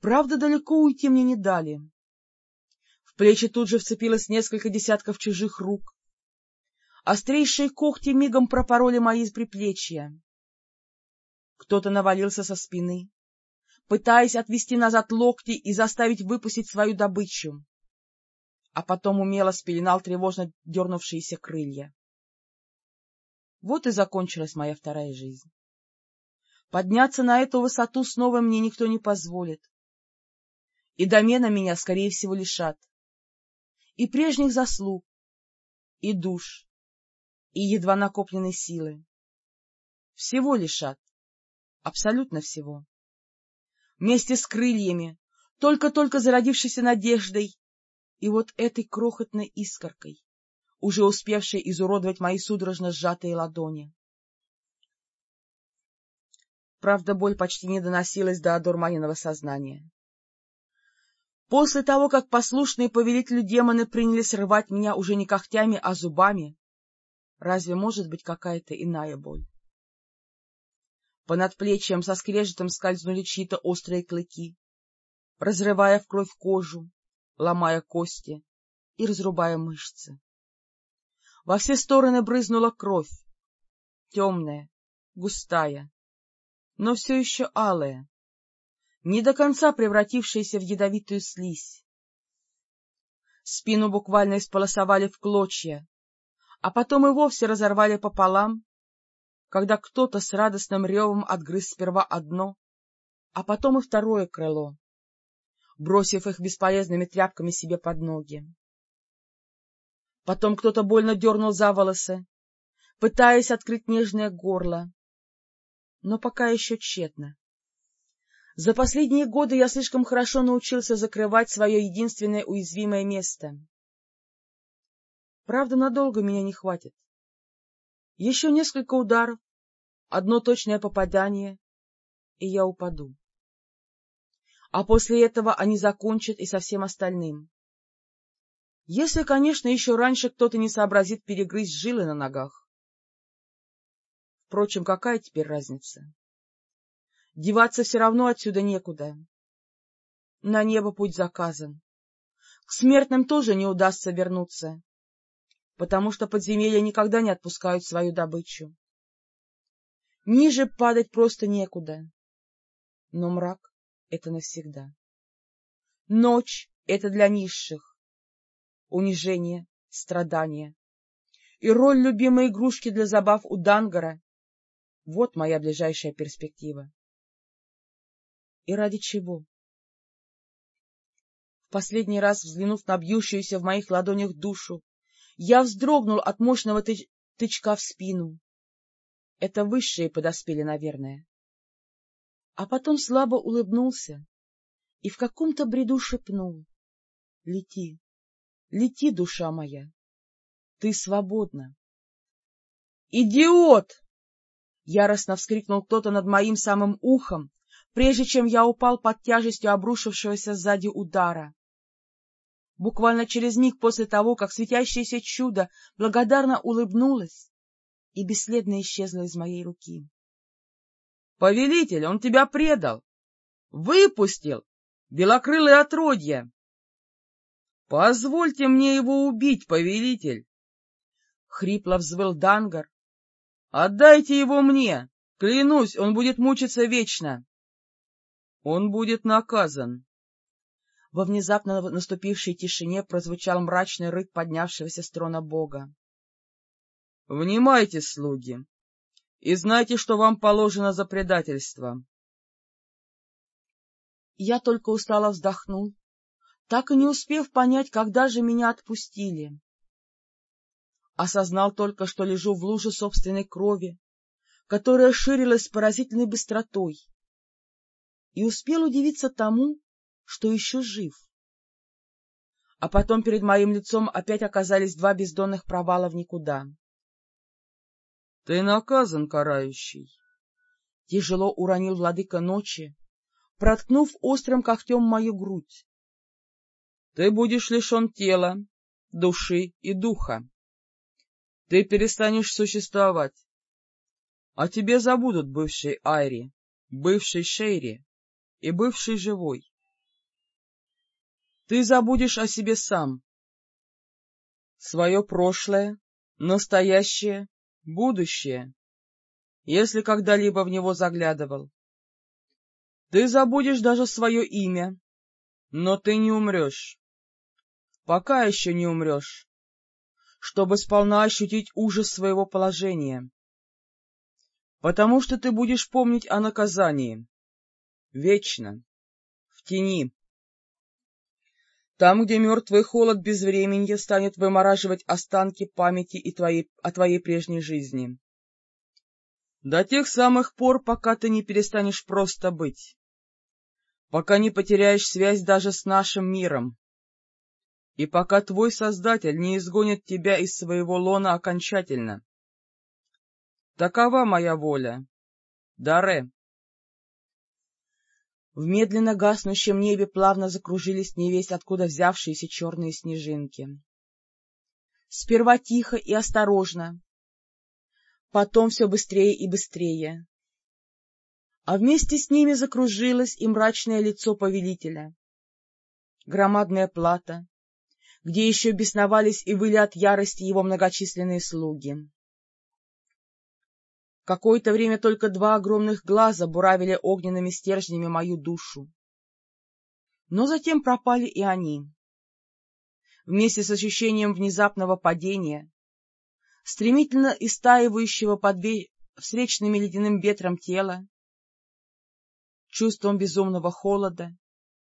Правда, далеко уйти мне не дали. Плечи тут же вцепилось несколько десятков чужих рук. Острейшие когти мигом пропороли мои приплечья. Кто-то навалился со спины, пытаясь отвести назад локти и заставить выпустить свою добычу, а потом умело спеленал тревожно дернувшиеся крылья. Вот и закончилась моя вторая жизнь. Подняться на эту высоту снова мне никто не позволит. И домена меня, скорее всего, лишат. И прежних заслуг, и душ, и едва накопленной силы. Всего лишат. Абсолютно всего. Вместе с крыльями, только-только зародившейся надеждой, и вот этой крохотной искоркой, уже успевшей изуродовать мои судорожно сжатые ладони. Правда, боль почти не доносилась до одурманенного сознания. После того, как послушные повелителю демоны принялись рвать меня уже не когтями, а зубами, разве может быть какая-то иная боль? По надплечьям со скрежетом скользнули чьи-то острые клыки, разрывая в кровь кожу, ломая кости и разрубая мышцы. Во все стороны брызнула кровь, темная, густая, но все еще алая, не до конца превратившаяся в ядовитую слизь. Спину буквально исполосовали в клочья, а потом и вовсе разорвали пополам, когда кто-то с радостным ревом отгрыз сперва одно, а потом и второе крыло, бросив их бесполезными тряпками себе под ноги. Потом кто-то больно дернул за волосы, пытаясь открыть нежное горло, но пока еще тщетно. За последние годы я слишком хорошо научился закрывать свое единственное уязвимое место. Правда, надолго меня не хватит. Еще несколько ударов, одно точное попадание, и я упаду. А после этого они закончат и со всем остальным. Если, конечно, еще раньше кто-то не сообразит перегрызть жилы на ногах. Впрочем, какая теперь разница? Деваться все равно отсюда некуда. На небо путь заказан. К смертным тоже не удастся вернуться, потому что подземелья никогда не отпускают свою добычу. Ниже падать просто некуда. Но мрак — это навсегда. Ночь — это для низших. Унижение, страдания. И роль любимой игрушки для забав у Дангара вот моя ближайшая перспектива. И ради чего? В последний раз, взглянув на бьющуюся в моих ладонях душу, я вздрогнул от мощного тыч тычка в спину. Это высшие подоспели, наверное. А потом слабо улыбнулся и в каком-то бреду шепнул. — Лети, лети, душа моя, ты свободна. — Идиот! Яростно вскрикнул кто-то над моим самым ухом, прежде чем я упал под тяжестью обрушившегося сзади удара. Буквально через миг после того, как светящееся чудо благодарно улыбнулось и бесследно исчезло из моей руки. — Повелитель, он тебя предал! Выпустил! Белокрылое отродье! — Позвольте мне его убить, повелитель! — хрипло взвыл Дангар. — Отдайте его мне! Клянусь, он будет мучиться вечно! — Он будет наказан. Во внезапно наступившей тишине прозвучал мрачный рык поднявшегося с трона бога. — Внимайте, слуги, и знайте, что вам положено за предательство. Я только устало вздохнул, так и не успев понять, когда же меня отпустили. Осознал только, что лежу в луже собственной крови, которая ширилась с поразительной быстротой, и успел удивиться тому, что еще жив. А потом перед моим лицом опять оказались два бездонных провала в никуда. — Ты наказан, карающий! — тяжело уронил владыка ночи, проткнув острым когтем мою грудь. — Ты будешь лишен тела, души и духа. Ты перестанешь существовать. А тебе забудут бывший Айри, бывший Шейри и бывший живой. Ты забудешь о себе сам. Свое прошлое, настоящее, будущее, если когда-либо в него заглядывал. Ты забудешь даже свое имя, но ты не умрешь. Пока еще не умрешь, чтобы сполна ощутить ужас своего положения. Потому что ты будешь помнить о наказании. Вечно. В тени. Там, где мертвый холод безвременья станет вымораживать останки памяти и твоей, о твоей прежней жизни. До тех самых пор, пока ты не перестанешь просто быть пока не потеряешь связь даже с нашим миром, и пока твой Создатель не изгонит тебя из своего лона окончательно. Такова моя воля. Даре. В медленно гаснущем небе плавно закружились невесть, откуда взявшиеся черные снежинки. Сперва тихо и осторожно, потом все быстрее и быстрее а вместе с ними закружилось и мрачное лицо повелителя. Громадная плата, где еще бесновались и выли от ярости его многочисленные слуги. Какое-то время только два огромных глаза буравили огненными стержнями мою душу. Но затем пропали и они. Вместе с ощущением внезапного падения, стремительно истаивающего под встречным ледяным ветром тела, чувством безумного холода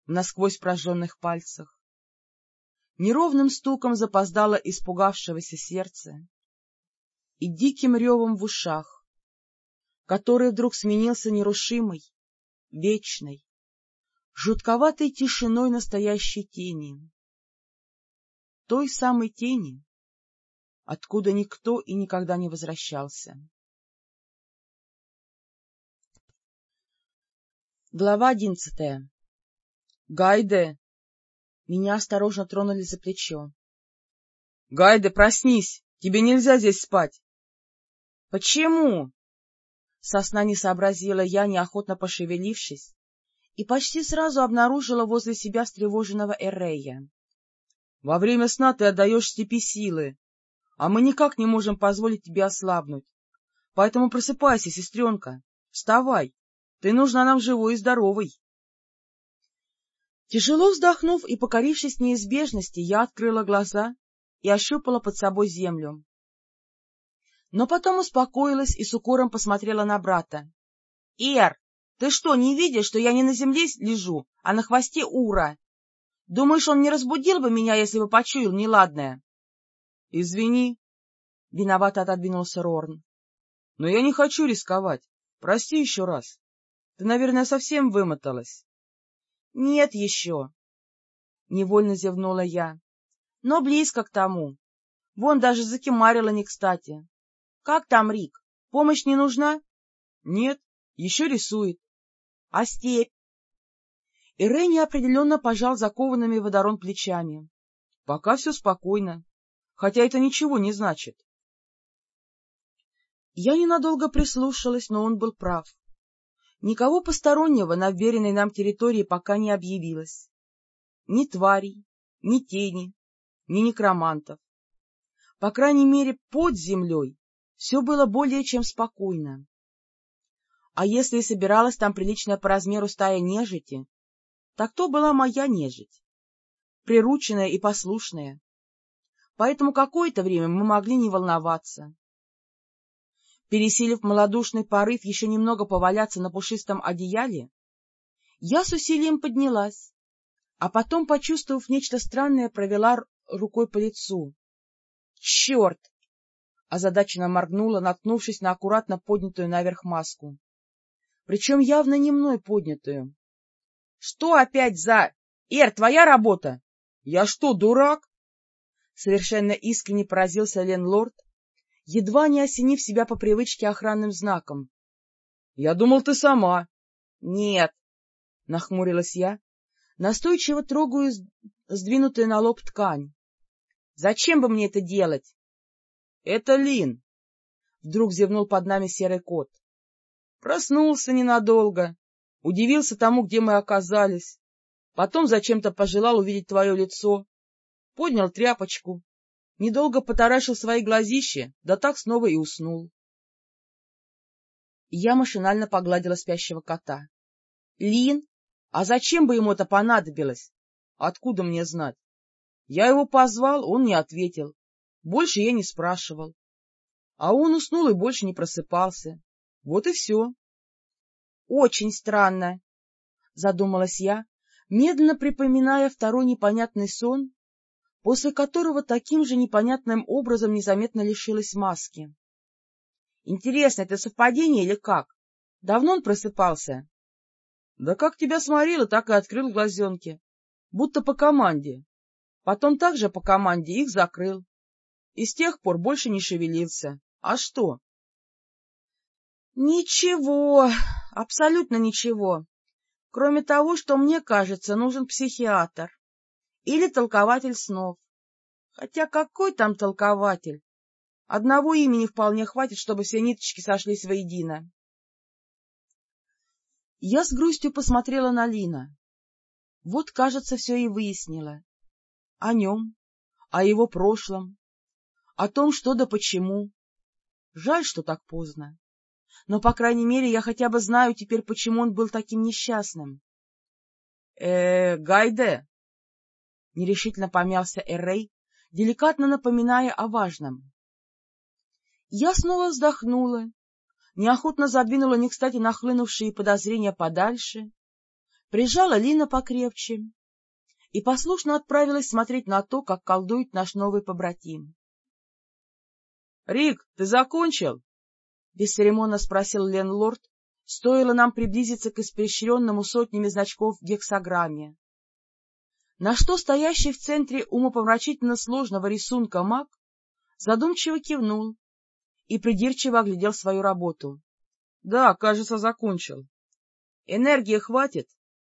в насквозь прожженных пальцах, неровным стуком запоздало испугавшегося сердца и диким ревом в ушах, который вдруг сменился нерушимой, вечной, жутковатой тишиной настоящей тени. Той самой тени, откуда никто и никогда не возвращался. Глава одиннадцатая. — Гайде! Меня осторожно тронули за плечо. — Гайде, проснись! Тебе нельзя здесь спать! — Почему? Сосна не сообразила я, неохотно пошевелившись, и почти сразу обнаружила возле себя встревоженного Эррея. — Во время сна ты отдаешь степи силы, а мы никак не можем позволить тебе ослабнуть. Поэтому просыпайся, сестренка, вставай, ты нужна нам живой и здоровой. Тяжело вздохнув и покорившись неизбежности, я открыла глаза и ощупала под собой землю. Но потом успокоилась и с укором посмотрела на брата. — Эр, ты что, не видишь, что я не на земле лежу, а на хвосте Ура? Думаешь, он не разбудил бы меня, если бы почуял неладное? — Извини, — виновато отодвинулся Рорн. — Но я не хочу рисковать. Прости еще раз. Ты, наверное, совсем вымоталась? — Нет еще. Невольно зевнула я. Но близко к тому. Вон даже закимарила не кстати. Как там Рик? Помощь не нужна? — Нет, еще рисует. — А степь? И Рэй неопределенно пожал закованными водорон плечами. — Пока все спокойно, хотя это ничего не значит. Я ненадолго прислушалась, но он был прав. Никого постороннего на вверенной нам территории пока не объявилось. Ни тварей, ни тени, ни некромантов. По крайней мере, под землей все было более чем спокойно. А если и собиралась там приличная по размеру стая нежити, так то была моя нежить, прирученная и послушная. Поэтому какое-то время мы могли не волноваться. Пересилив малодушный порыв еще немного поваляться на пушистом одеяле, я с усилием поднялась, а потом, почувствовав нечто странное, провела рукой по лицу. «Черт!» — озадаченно моргнула, наткнувшись на аккуратно поднятую наверх маску. Причем явно не мной поднятую. — Что опять за... Эр, твоя работа? — Я что, дурак? Совершенно искренне поразился ленлорд, едва не осенив себя по привычке охранным знаком. — Я думал, ты сама. — Нет, — нахмурилась я, настойчиво трогаю сдвинутую на лоб ткань. — Зачем бы мне это делать? — Это Лин, — вдруг зевнул под нами серый кот. Проснулся ненадолго, удивился тому, где мы оказались, потом зачем-то пожелал увидеть твое лицо, поднял тряпочку недолго потаращил свои глазища, да так снова и уснул. Я машинально погладила спящего кота. — Лин? А зачем бы ему это понадобилось? — Откуда мне знать? Я его позвал, он не ответил. Больше я не спрашивал. А он уснул и больше не просыпался. Вот и все. — Очень странно, — задумалась я, медленно припоминая второй непонятный сон, после которого таким же непонятным образом незаметно лишилась маски. Интересно, это совпадение или как? Давно он просыпался? Да как тебя сморило, так и открыл глазенки. Будто по команде. Потом также по команде их закрыл. И с тех пор больше не шевелился. А что? Ничего, абсолютно ничего. Кроме того, что мне кажется, нужен психиатр. Или толкователь снов. Хотя какой там толкователь? Одного имени вполне хватит, чтобы все ниточки сошлись воедино. Я с грустью посмотрела на Лина. Вот, кажется, все и выяснила. О нем, о его прошлом, о том, что да почему. Жаль, что так поздно. Но, по крайней мере, я хотя бы знаю теперь, почему он был таким несчастным. э, -э Гайде, нерешительно помялся Эррей, деликатно напоминая о важном. Я снова вздохнула, неохотно задвинула не кстати нахлынувшие подозрения подальше, прижала Лина покрепче и послушно отправилась смотреть на то, как колдует наш новый побратим. — Рик, ты закончил? — бесцеремонно спросил ленлорд, стоило нам приблизиться к испещренному сотнями значков гексограмме на что стоящий в центре умопомрачительно сложного рисунка маг задумчиво кивнул и придирчиво оглядел свою работу. — Да, кажется, закончил. — Энергии хватит?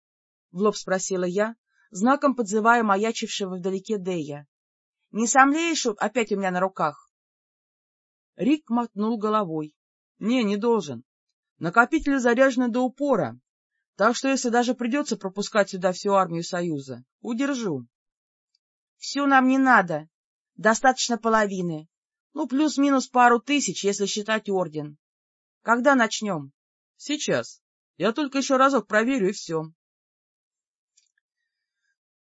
— в лоб спросила я, знаком подзывая маячившего вдалеке Дея. — Не сомлеешь опять у меня на руках? Рик мотнул головой. — Не, не должен. Накопители заряжены до упора, так что если даже придется пропускать сюда всю армию Союза, удержу. — Всю нам не надо. Достаточно половины. Ну, плюс-минус пару тысяч, если считать орден. Когда начнем? — Сейчас. Я только еще разок проверю, и все.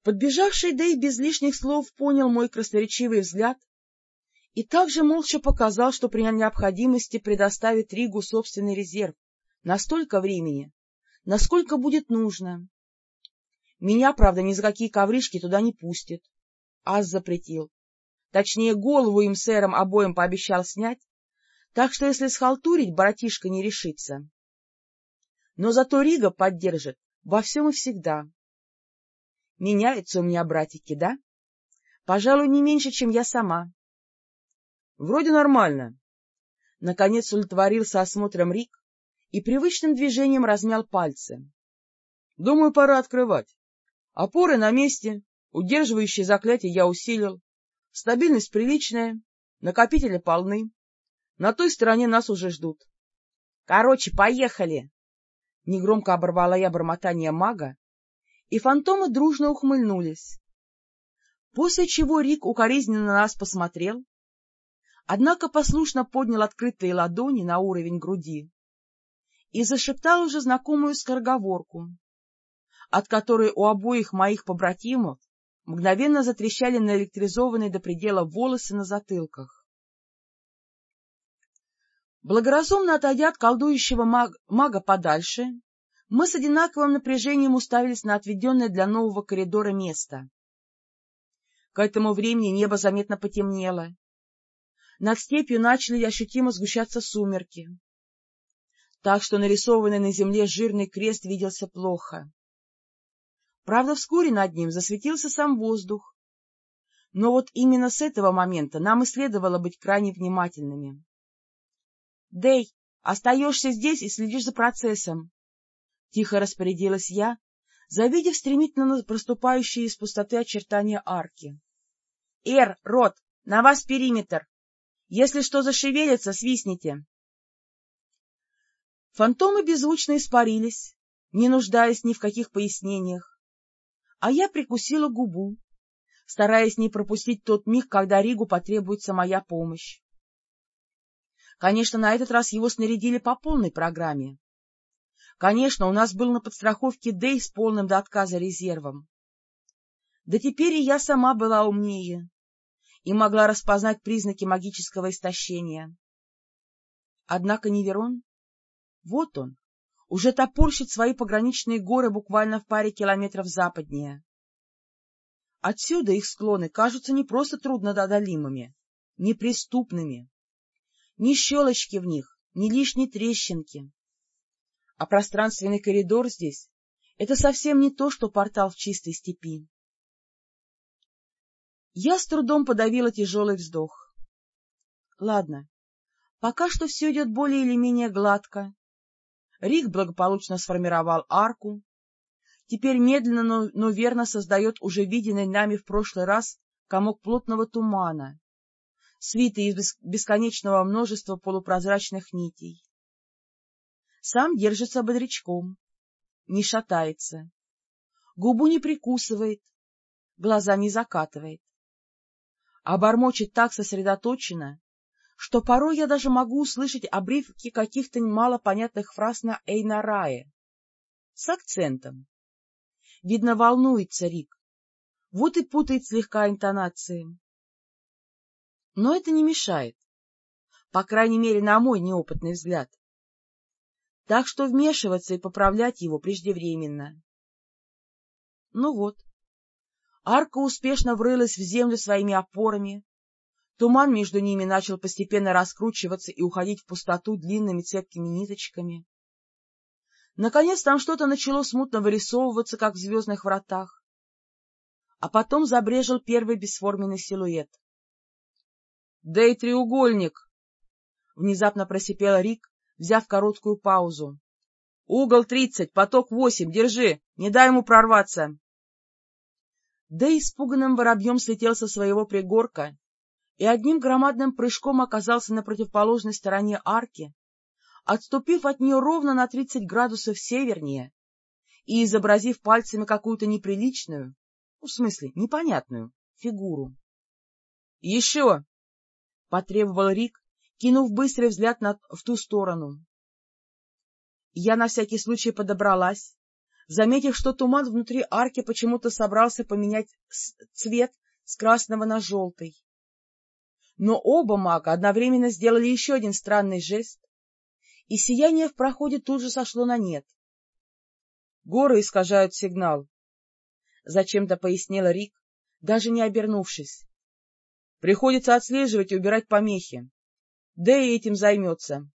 Подбежавший Дэй без лишних слов понял мой красноречивый взгляд и также молча показал, что при необходимости предоставит Ригу собственный резерв на столько времени, насколько будет нужно. Меня, правда, ни за какие ковришки туда не пустят. Ас запретил. Точнее, голову им сэром обоим пообещал снять, так что если схалтурить, братишка не решится. Но зато Рига поддержит во всем и всегда. Меняются у меня братики, да? Пожалуй, не меньше, чем я сама. Вроде нормально. Наконец удовлетворился осмотром Рик, и привычным движением размял пальцы. Думаю, пора открывать. Опоры на месте, удерживающие заклятие я усилил. Стабильность приличная, накопители полны. На той стороне нас уже ждут. — Короче, поехали! — негромко оборвала я бормотание мага, и фантомы дружно ухмыльнулись. После чего Рик укоризненно на нас посмотрел, однако послушно поднял открытые ладони на уровень груди и зашептал уже знакомую скороговорку, от которой у обоих моих побратимов мгновенно затрещали наэлектризованные до предела волосы на затылках. Благоразумно отойдя от колдующего маг мага подальше, мы с одинаковым напряжением уставились на отведенное для нового коридора место. К этому времени небо заметно потемнело. Над степью начали ощутимо сгущаться сумерки. Так что нарисованный на земле жирный крест виделся плохо. Правда, вскоре над ним засветился сам воздух. Но вот именно с этого момента нам и следовало быть крайне внимательными. — Дэй, остаешься здесь и следишь за процессом, — тихо распорядилась я, завидев стремительно проступающие из пустоты очертания арки. — Эр, Рот, на вас периметр! Если что зашевелится, свистните! Фантомы беззвучно испарились, не нуждаясь ни в каких пояснениях, а я прикусила губу, стараясь не пропустить тот миг, когда Ригу потребуется моя помощь. Конечно, на этот раз его снарядили по полной программе. Конечно, у нас был на подстраховке Дэй с полным до отказа резервом. Да теперь и я сама была умнее и могла распознать признаки магического истощения. Однако Неверон, вот он, уже топорщит свои пограничные горы буквально в паре километров западнее. Отсюда их склоны кажутся не просто труднододолимыми, неприступными. Ни щелочки в них, ни лишней трещинки. А пространственный коридор здесь — это совсем не то, что портал в чистой степи. Я с трудом подавила тяжелый вздох. Ладно, пока что все идет более или менее гладко. Рик благополучно сформировал арку. Теперь медленно, но, но верно создает уже виденный нами в прошлый раз комок плотного тумана, свитый из бесконечного множества полупрозрачных нитей. Сам держится бодрячком, не шатается, губу не прикусывает, глаза не закатывает. А бормочет так сосредоточенно, что порой я даже могу услышать обрывки каких-то малопонятных фраз на Эйнарае. С акцентом. Видно, волнуется Рик. Вот и путает слегка интонации. Но это не мешает. По крайней мере, на мой неопытный взгляд так что вмешиваться и поправлять его преждевременно. Ну вот, арка успешно врылась в землю своими опорами, туман между ними начал постепенно раскручиваться и уходить в пустоту длинными цепкими ниточками. Наконец там что-то начало смутно вырисовываться, как в звездных вратах, а потом забрежил первый бесформенный силуэт. — Да и треугольник! — внезапно просипел Рик, взяв короткую паузу. — Угол тридцать, поток восемь, держи, не дай ему прорваться. Да испуганным воробьем слетел со своего пригорка и одним громадным прыжком оказался на противоположной стороне арки, отступив от нее ровно на тридцать градусов севернее и изобразив пальцами какую-то неприличную, ну, в смысле, непонятную, фигуру. — Еще! — потребовал Рик, кинув быстрый взгляд на, в ту сторону. Я на всякий случай подобралась, заметив, что туман внутри арки почему-то собрался поменять цвет с красного на желтый. Но оба мага одновременно сделали еще один странный жест, и сияние в проходе тут же сошло на нет. — Горы искажают сигнал, — зачем-то пояснила Рик, даже не обернувшись. — Приходится отслеживать и убирать помехи да и этим займется.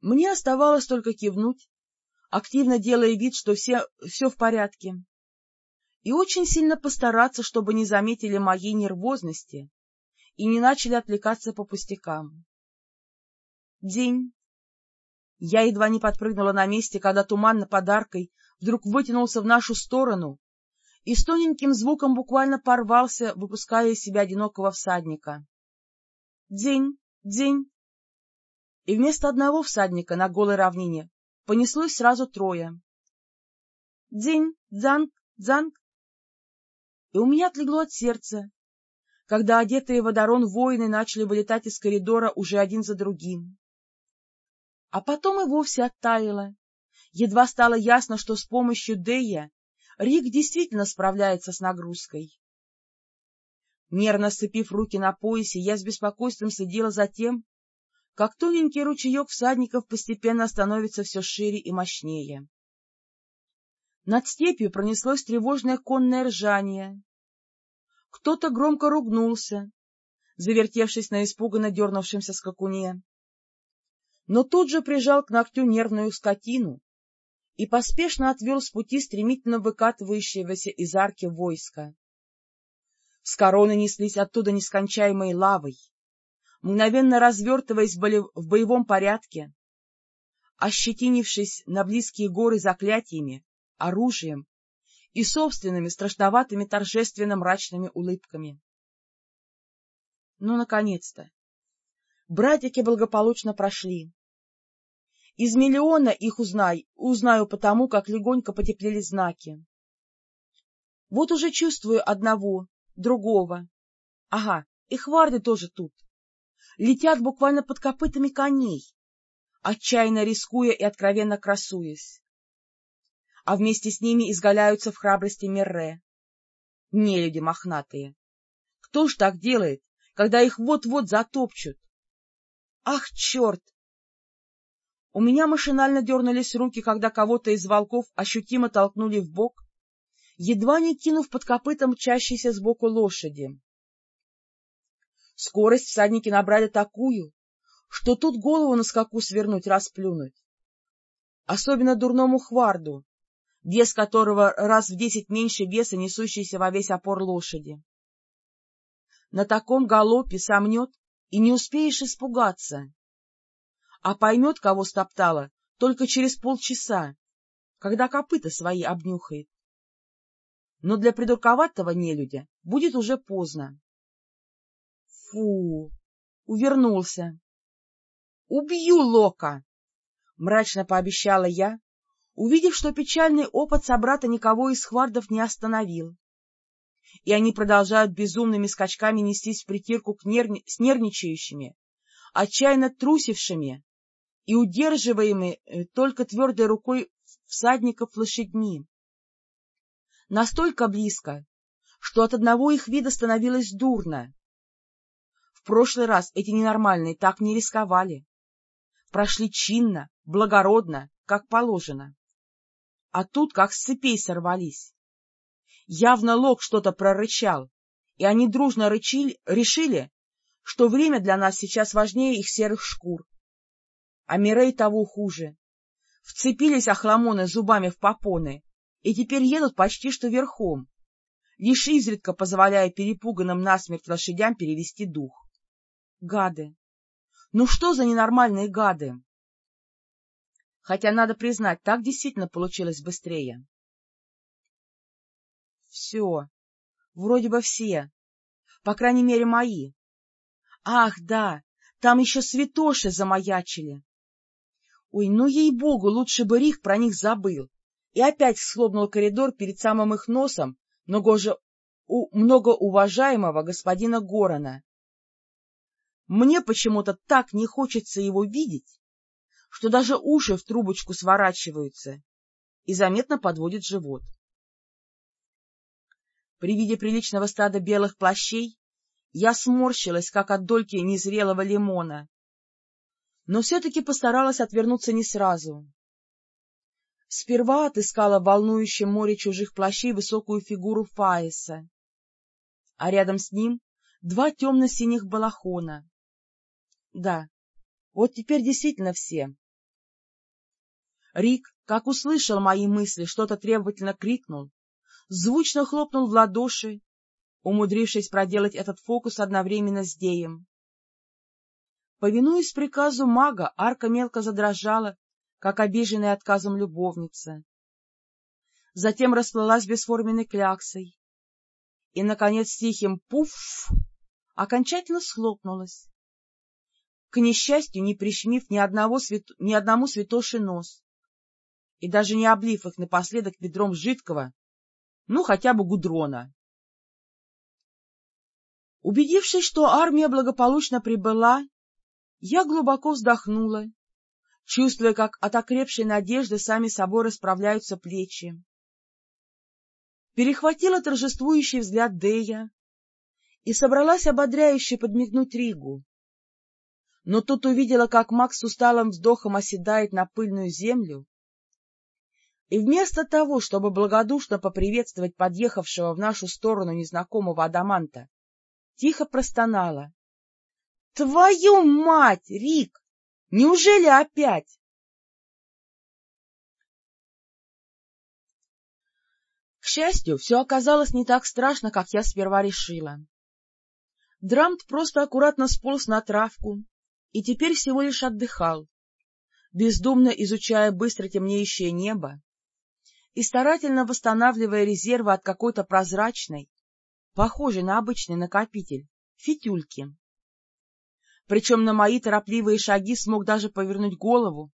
Мне оставалось только кивнуть, активно делая вид, что все, все в порядке, и очень сильно постараться, чтобы не заметили моей нервозности и не начали отвлекаться по пустякам. День. Я едва не подпрыгнула на месте, когда туман на подаркой вдруг вытянулся в нашу сторону и с тоненьким звуком буквально порвался, выпуская из себя одинокого всадника. День, день. И вместо одного всадника на голой равнине понеслось сразу трое. День, дзанг, дзанг. И у меня отлегло от сердца, когда одетые водорон воины начали вылетать из коридора уже один за другим. А потом и вовсе оттаяло. Едва стало ясно, что с помощью Дея Рик действительно справляется с нагрузкой. Нервно сцепив руки на поясе, я с беспокойством следила за тем, как тоненький ручеек всадников постепенно становится все шире и мощнее. Над степью пронеслось тревожное конное ржание. Кто-то громко ругнулся, завертевшись на испуганно дернувшемся скакуне. Но тут же прижал к ногтю нервную скотину и поспешно отвел с пути стремительно выкатывающегося из арки войска. С короны неслись оттуда нескончаемой лавой, мгновенно развертываясь в боевом порядке, ощетинившись на близкие горы заклятиями, оружием и собственными страшноватыми торжественно-мрачными улыбками. Ну, наконец-то! Братики благополучно прошли. Из миллиона их узнай, узнаю потому, как легонько потеплели знаки. Вот уже чувствую одного, другого. Ага, и хварды тоже тут. Летят буквально под копытами коней, отчаянно рискуя и откровенно красуясь а вместе с ними изгаляются в храбрости Мерре. Нелюди мохнатые. Кто ж так делает, когда их вот-вот затопчут? Ах, черт! У меня машинально дернулись руки, когда кого-то из волков ощутимо толкнули в бок, едва не кинув под копытом мчащейся сбоку лошади. Скорость всадники набрали такую, что тут голову на скаку свернуть, расплюнуть. Особенно дурному хварду, вес которого раз в десять меньше веса, несущейся во весь опор лошади. На таком галопе сомнет, и не успеешь испугаться. А поймет, кого стоптала, только через полчаса, когда копыта свои обнюхает. Но для придурковатого нелюдя будет уже поздно. Фу! Увернулся. — Убью Лока! — мрачно пообещала я, увидев, что печальный опыт собрата никого из хвардов не остановил, и они продолжают безумными скачками нестись в притирку к нерв... с нервничающими, отчаянно трусившими и удерживаемыми э, только твердой рукой всадников лошадьми. Настолько близко, что от одного их вида становилось дурно. Прошлый раз эти ненормальные так не рисковали. Прошли чинно, благородно, как положено а тут как с цепей сорвались. Явно Лок что-то прорычал, и они дружно рычили, решили, что время для нас сейчас важнее их серых шкур. А Мирей того хуже. Вцепились охламоны зубами в попоны и теперь едут почти что верхом, лишь изредка позволяя перепуганным насмерть лошадям перевести дух. Гады! Ну что за ненормальные гады? хотя, надо признать, так действительно получилось быстрее. Все. Вроде бы все. По крайней мере, мои. Ах, да, там еще святоши замаячили. Ой, ну ей-богу, лучше бы Рих про них забыл. И опять схлопнул коридор перед самым их носом многоже, у, многоуважаемого господина Горона. Мне почему-то так не хочется его видеть, что даже уши в трубочку сворачиваются и заметно подводит живот. При виде приличного стада белых плащей я сморщилась, как от дольки незрелого лимона, но все-таки постаралась отвернуться не сразу. Сперва отыскала в волнующем море чужих плащей высокую фигуру Фаиса, а рядом с ним два темно-синих балахона. Да, вот теперь действительно все. Рик, как услышал мои мысли, что-то требовательно крикнул, звучно хлопнул в ладоши, умудрившись проделать этот фокус одновременно с Деем. Повинуясь приказу мага, арка мелко задрожала как обиженная отказом любовница. Затем расплылась бесформенной кляксой. И, наконец, тихим «пуф» окончательно схлопнулась, к несчастью, не прищемив ни, одного свято... ни одному святоши нос и даже не облив их напоследок ведром жидкого, ну, хотя бы гудрона. Убедившись, что армия благополучно прибыла, я глубоко вздохнула, чувствуя, как от окрепшей надежды сами собой расправляются плечи. Перехватила торжествующий взгляд Дея и собралась ободряюще подмигнуть Ригу. Но тут увидела, как Макс с усталым вздохом оседает на пыльную землю, и вместо того, чтобы благодушно поприветствовать подъехавшего в нашу сторону незнакомого адаманта, тихо простонала. — Твою мать, Рик! Неужели опять? К счастью, все оказалось не так страшно, как я сперва решила. Драмт просто аккуратно сполз на травку и теперь всего лишь отдыхал, бездумно изучая быстро темнеющее небо и старательно восстанавливая резервы от какой-то прозрачной, похожий на обычный накопитель, фитюльки. Причем на мои торопливые шаги смог даже повернуть голову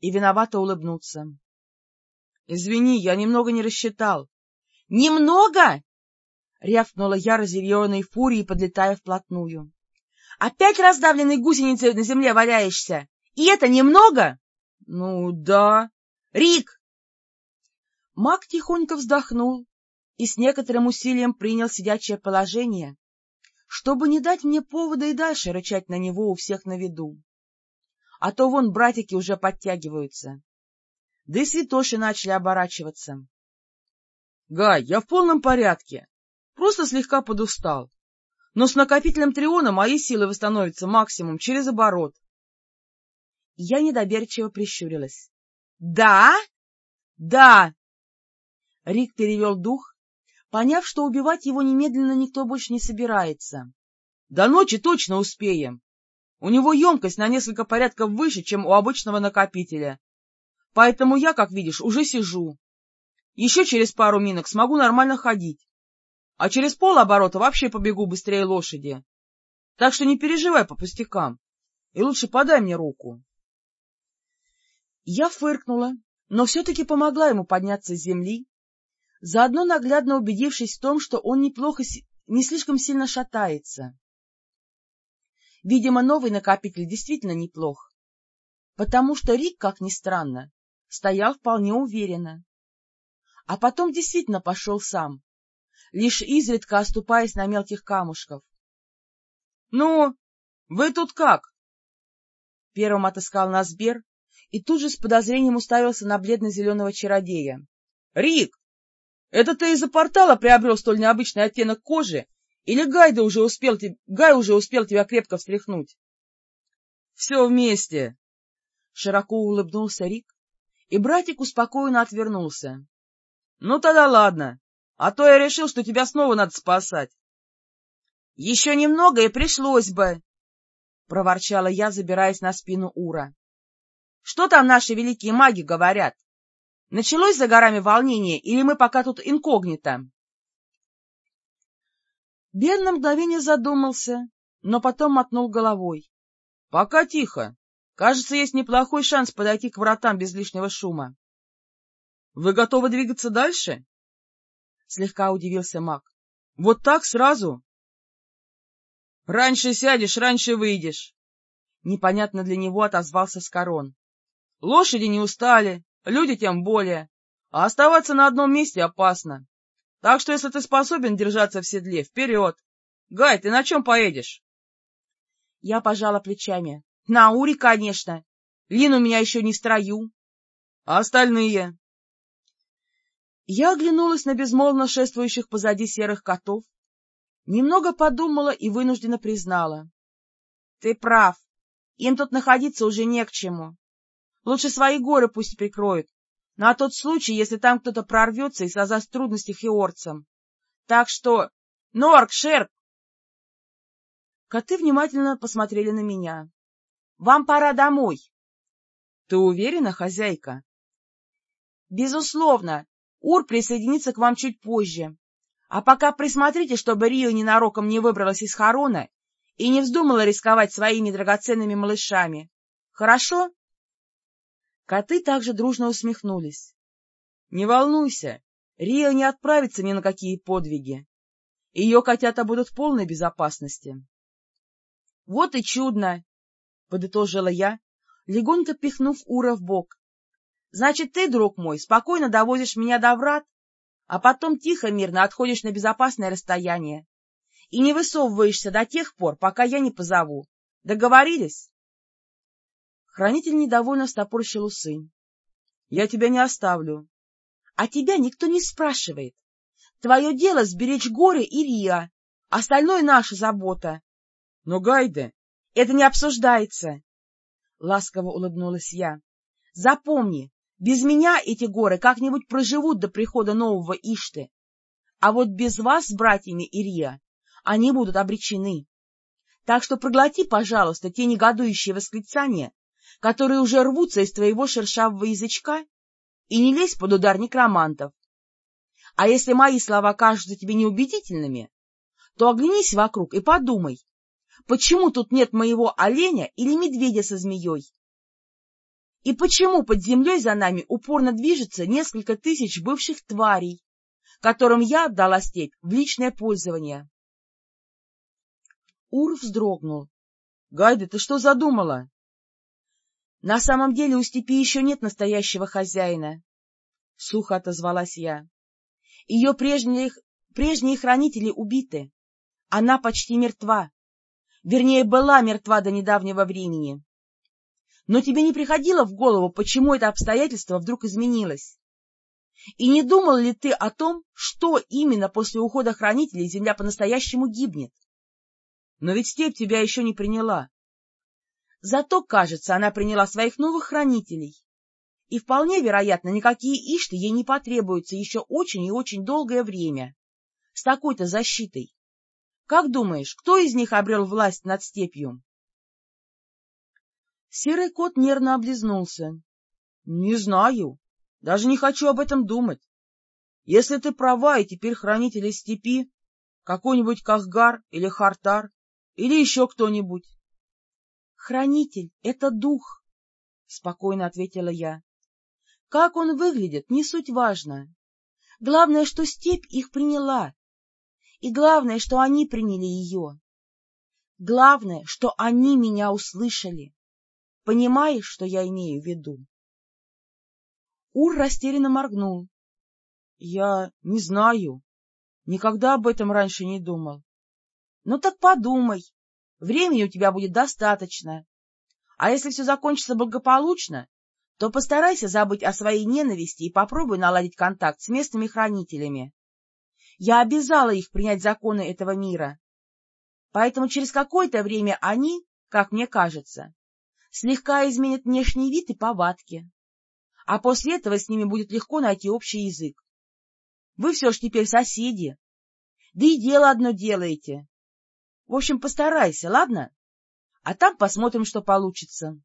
и виновато улыбнуться. — Извини, я немного не рассчитал. — Немного? — рявкнула я разъяренной фурией, подлетая вплотную. — Опять раздавленной гусеницей на земле валяешься? И это немного? — Ну, да. — Рик! Маг тихонько вздохнул и с некоторым усилием принял сидячее положение, чтобы не дать мне повода и дальше рычать на него у всех на виду. А то вон братики уже подтягиваются. Да и святоши начали оборачиваться. — Гай, я в полном порядке. Просто слегка подустал. Но с накопителем Триона мои силы восстановятся максимум через оборот. Я недоверчиво прищурилась. — Да? — Да! Рик перевел дух, поняв, что убивать его немедленно никто больше не собирается. — До ночи точно успеем. У него емкость на несколько порядков выше, чем у обычного накопителя. Поэтому я, как видишь, уже сижу. Еще через пару минок смогу нормально ходить. А через полоборота вообще побегу быстрее лошади. Так что не переживай по пустякам. И лучше подай мне руку. Я фыркнула, но все-таки помогла ему подняться с земли заодно наглядно убедившись в том, что он неплохо, не слишком сильно шатается. Видимо, новый накопитель действительно неплох, потому что Рик, как ни странно, стоял вполне уверенно. А потом действительно пошел сам, лишь изредка оступаясь на мелких камушках. — Ну, вы тут как? Первым отыскал нас Бер и тут же с подозрением уставился на бледно-зеленого чародея. — Рик, это ты из-за портала приобрел столь необычный оттенок кожи, или Гайда уже успел, Гай уже успел тебя крепко встряхнуть? — Все вместе. Широко улыбнулся Рик, и братик успокоенно отвернулся. — Ну тогда ладно, а то я решил, что тебя снова надо спасать. — Еще немного и пришлось бы, — проворчала я, забираясь на спину Ура. — Что там наши великие маги говорят? Началось за горами волнение, или мы пока тут инкогнито? Бен на мгновение задумался, но потом мотнул головой. — Пока тихо. Кажется, есть неплохой шанс подойти к вратам без лишнего шума. — Вы готовы двигаться дальше? — слегка удивился маг. — Вот так сразу? — Раньше сядешь, раньше выйдешь. Непонятно для него отозвался Скорон. — Лошади не устали, Люди тем более. А оставаться на одном месте опасно. Так что, если ты способен держаться в седле, вперед! Гай, ты на чем поедешь? Я пожала плечами. На Уре, конечно. Лин у меня еще не в строю. А остальные? Я оглянулась на безмолвно шествующих позади серых котов, немного подумала и вынужденно признала. — Ты прав. Им тут находиться уже не к чему. Лучше свои горы пусть прикроют, на тот случай, если там кто-то прорвется и создаст трудности фиорцам. Так что... Норк, Шерк! Коты внимательно посмотрели на меня. — Вам пора домой. — Ты уверена, хозяйка? — Безусловно. Ур присоединится к вам чуть позже. А пока присмотрите, чтобы Рио ненароком не выбралась из хорона и не вздумала рисковать своими драгоценными малышами. Хорошо? Коты также дружно усмехнулись. — Не волнуйся, Рио не отправится ни на какие подвиги. Ее котята будут в полной безопасности. — Вот и чудно! — подытожила я, легонько пихнув Ура в бок. — Значит, ты, друг мой, спокойно довозишь меня до врат, а потом тихо-мирно отходишь на безопасное расстояние и не высовываешься до тех пор, пока я не позову. Договорились? Хранитель недовольно стопорщил усы. — Я тебя не оставлю. — А тебя никто не спрашивает. Твое дело — сберечь горы и Риа, остальное — наша забота. — Но, Гайде... — Это не обсуждается. — ласково улыбнулась я. — Запомни, без меня эти горы как-нибудь проживут до прихода нового Ишты. А вот без вас братьями Ирия они будут обречены. Так что проглоти, пожалуйста, те негодующие восклицания, которые уже рвутся из твоего шершавого язычка, и не лезь под удар некромантов. А если мои слова кажутся тебе неубедительными, то оглянись вокруг и подумай, почему тут нет моего оленя или медведя со змеей? И почему под землей за нами упорно движется несколько тысяч бывших тварей, которым я отдала степь в личное пользование? Ур вздрогнул. — Гайда, ты что задумала? На самом деле у степи еще нет настоящего хозяина, — сухо отозвалась я. Ее прежние, прежние хранители убиты. Она почти мертва. Вернее, была мертва до недавнего времени. Но тебе не приходило в голову, почему это обстоятельство вдруг изменилось? И не думал ли ты о том, что именно после ухода хранителей земля по-настоящему гибнет? Но ведь степь тебя еще не приняла. Зато, кажется, она приняла своих новых хранителей. И вполне вероятно, никакие ишты ей не потребуются еще очень и очень долгое время. С такой-то защитой. Как думаешь, кто из них обрел власть над степью? Серый кот нервно облизнулся. — Не знаю. Даже не хочу об этом думать. Если ты права, и теперь хранители степи, какой-нибудь Кахгар или Хартар, или еще кто-нибудь, Хранитель — это дух, — спокойно ответила я. Как он выглядит, не суть важно. Главное, что степь их приняла. И главное, что они приняли ее. Главное, что они меня услышали. Понимаешь, что я имею в виду? Ур растерянно моргнул. — Я не знаю. Никогда об этом раньше не думал. — Ну так подумай. Времени у тебя будет достаточно. А если все закончится благополучно, то постарайся забыть о своей ненависти и попробуй наладить контакт с местными хранителями. Я обязала их принять законы этого мира. Поэтому через какое-то время они, как мне кажется, слегка изменят внешний вид и повадки. А после этого с ними будет легко найти общий язык. Вы все ж теперь соседи. Да и дело одно делаете. В общем, постарайся, ладно? А там посмотрим, что получится.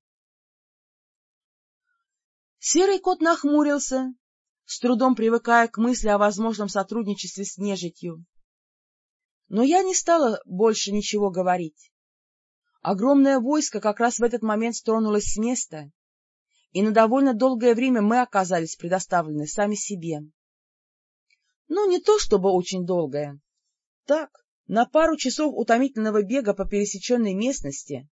Серый кот нахмурился, с трудом привыкая к мысли о возможном сотрудничестве с нежитью. Но я не стала больше ничего говорить. Огромное войско как раз в этот момент стронулось с места, и на довольно долгое время мы оказались предоставлены сами себе. Ну, не то чтобы очень долгое. Так, на пару часов утомительного бега по пересеченной местности,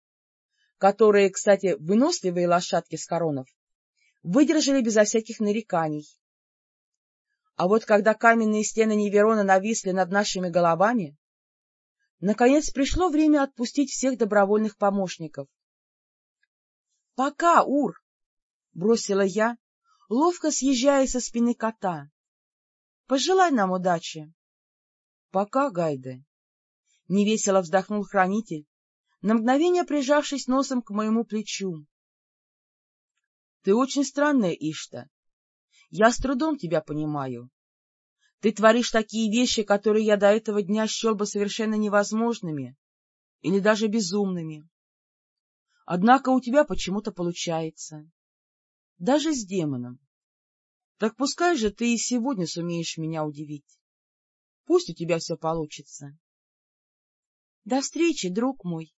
которые, кстати, выносливые лошадки с коронов, выдержали безо всяких нареканий. А вот когда каменные стены Неверона нависли над нашими головами, наконец пришло время отпустить всех добровольных помощников. — Пока, Ур! — бросила я, ловко съезжая со спины кота. — Пожелай нам удачи. — Пока, Гайде. — невесело вздохнул хранитель, на мгновение прижавшись носом к моему плечу. — Ты очень странная, Ишта. Я с трудом тебя понимаю. Ты творишь такие вещи, которые я до этого дня счел бы совершенно невозможными или даже безумными. Однако у тебя почему-то получается. даже с демоном. Так пускай же ты и сегодня сумеешь меня удивить. Пусть у тебя все получится. — До встречи, друг мой!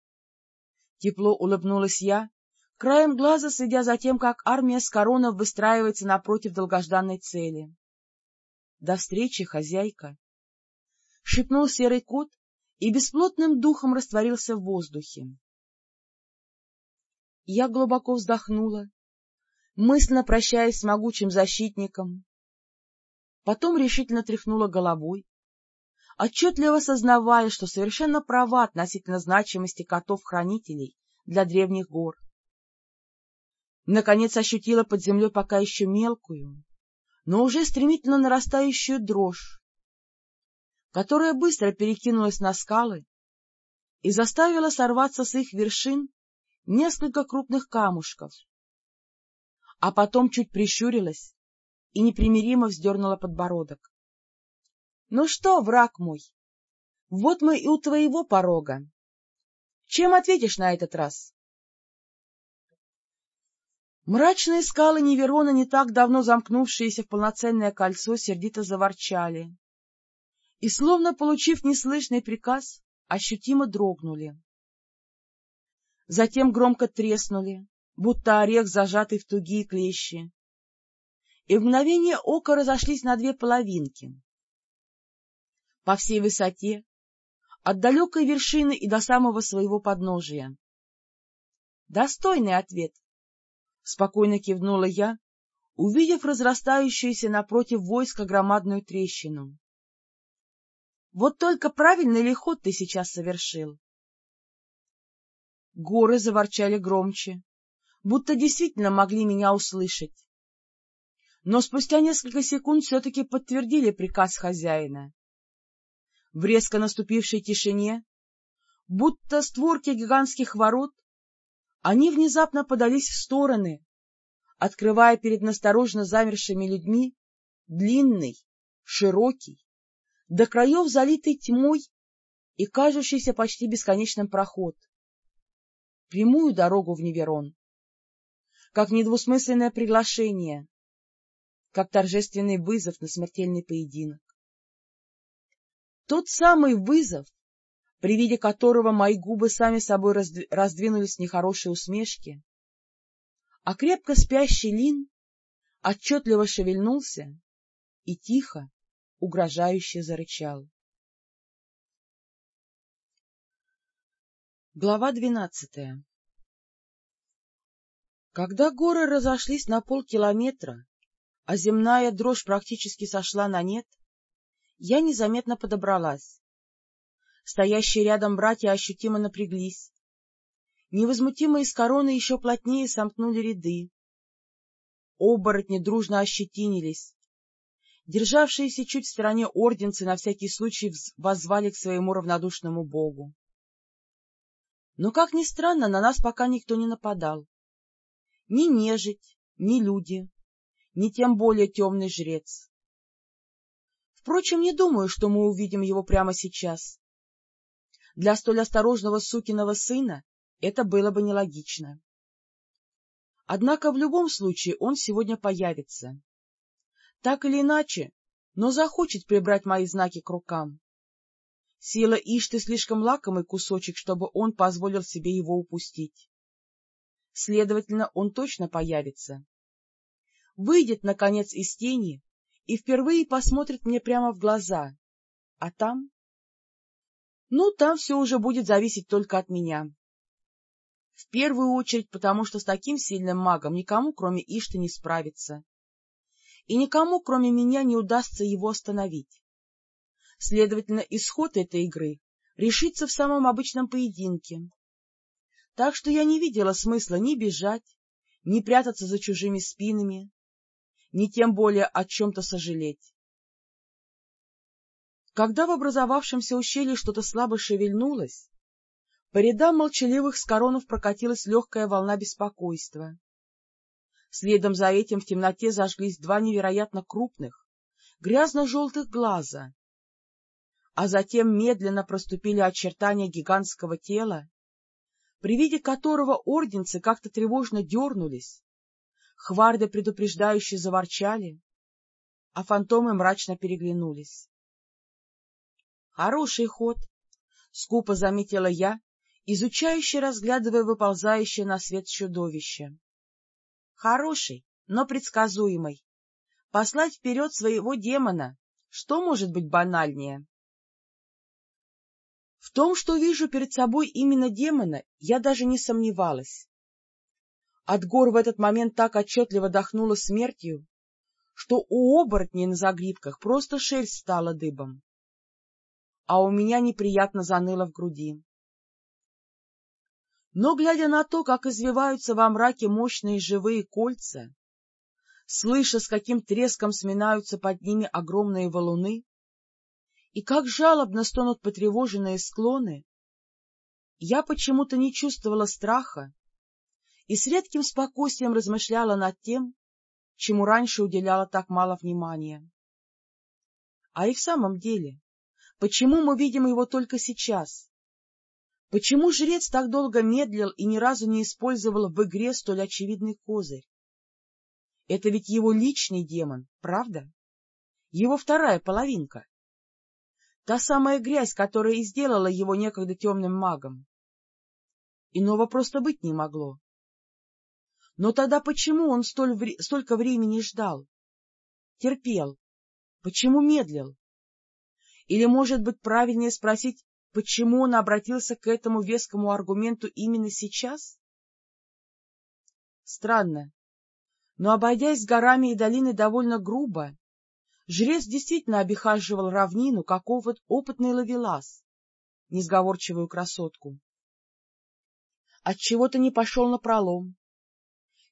Тепло улыбнулась я, краем глаза следя за тем, как армия с коронов выстраивается напротив долгожданной цели. — До встречи, хозяйка! — шепнул серый кот и бесплотным духом растворился в воздухе. Я глубоко вздохнула, мысленно прощаясь с могучим защитником. Потом решительно тряхнула головой, отчетливо сознавая, что совершенно права относительно значимости котов-хранителей для древних гор. Наконец ощутила под землей пока еще мелкую, но уже стремительно нарастающую дрожь, которая быстро перекинулась на скалы и заставила сорваться с их вершин несколько крупных камушков, а потом чуть прищурилась и непримиримо вздернула подбородок. — Ну что, враг мой, вот мы и у твоего порога. Чем ответишь на этот раз? Мрачные скалы Неверона, не так давно замкнувшиеся в полноценное кольцо, сердито заворчали и, словно получив неслышный приказ, ощутимо дрогнули. Затем громко треснули, будто орех, зажатый в тугие клещи, и в мгновение ока разошлись на две половинки. По всей высоте, от далекой вершины и до самого своего подножия. Достойный ответ, — спокойно кивнула я, увидев разрастающуюся напротив войска громадную трещину. — Вот только правильный ли ход ты сейчас совершил? Горы заворчали громче, будто действительно могли меня услышать. Но спустя несколько секунд все-таки подтвердили приказ хозяина. В резко наступившей тишине, будто створки гигантских ворот, они внезапно подались в стороны, открывая перед настороженно замершими людьми длинный, широкий, до краев залитый тьмой и кажущийся почти бесконечным проход, прямую дорогу в Неверон как недвусмысленное приглашение, как торжественный вызов на смертельный поединок. Тот самый вызов, при виде которого мои губы сами собой раздвинулись в нехорошей усмешке, а крепко спящий Лин отчетливо шевельнулся и тихо, угрожающе зарычал. Глава двенадцатая когда горы разошлись на полкилометра, а земная дрожь практически сошла на нет, я незаметно подобралась. Стоящие рядом братья ощутимо напряглись. Невозмутимые с короны еще плотнее сомкнули ряды. Оборотни дружно ощетинились. Державшиеся чуть в стороне орденцы на всякий случай воззвали к своему равнодушному богу. Но, как ни странно, на нас пока никто не нападал ни нежить, ни люди, ни тем более темный жрец. Впрочем, не думаю, что мы увидим его прямо сейчас. Для столь осторожного сукиного сына это было бы нелогично. Однако в любом случае он сегодня появится. Так или иначе, но захочет прибрать мои знаки к рукам. Сила Ишты слишком лакомый кусочек, чтобы он позволил себе его упустить. Следовательно, он точно появится. Выйдет, наконец, из тени и впервые посмотрит мне прямо в глаза. А там? Ну, там все уже будет зависеть только от меня. В первую очередь, потому что с таким сильным магом никому, кроме Ишты, не справиться. И никому, кроме меня, не удастся его остановить. Следовательно, исход этой игры решится в самом обычном поединке, так что я не видела смысла ни бежать, ни прятаться за чужими спинами, ни тем более о чем-то сожалеть. Когда в образовавшемся ущелье что-то слабо шевельнулось, по рядам молчаливых скоронов прокатилась легкая волна беспокойства. Следом за этим в темноте зажглись два невероятно крупных, грязно-желтых глаза, а затем медленно проступили очертания гигантского тела, при виде которого орденцы как-то тревожно дернулись, Хварды предупреждающе заворчали, а фантомы мрачно переглянулись. — Хороший ход, — скупо заметила я, изучающе разглядывая выползающее на свет чудовище. — Хороший, но предсказуемый. Послать вперед своего демона, что может быть банальнее? В том, что вижу перед собой именно демона, я даже не сомневалась. От гор в этот момент так отчетливо дохнуло смертью, что у оборотней на загривках просто шерсть стала дыбом. А у меня неприятно заныло в груди. Но, глядя на то, как извиваются во мраке мощные живые кольца, слыша, с каким треском сминаются под ними огромные валуны, и как жалобно стонут потревоженные склоны, я почему-то не чувствовала страха и с редким спокойствием размышляла над тем, чему раньше уделяла так мало внимания. А и в самом деле, почему мы видим его только сейчас? Почему жрец так долго медлил и ни разу не использовал в игре столь очевидный козырь? Это ведь его личный демон, правда? Его вторая половинка. Та самая грязь, которая и сделала его некогда темным магом. Иного просто быть не могло. Но тогда почему он столь вре столько времени ждал? Терпел? Почему медлил? Или, может быть, правильнее спросить, почему он обратился к этому вескому аргументу именно сейчас? Странно, но, обойдясь горами и долиной довольно грубо, жрец действительно обихаживал равнину, как опыт, опытный ловелас, несговорчивую красотку. Отчего-то не пошел на пролом,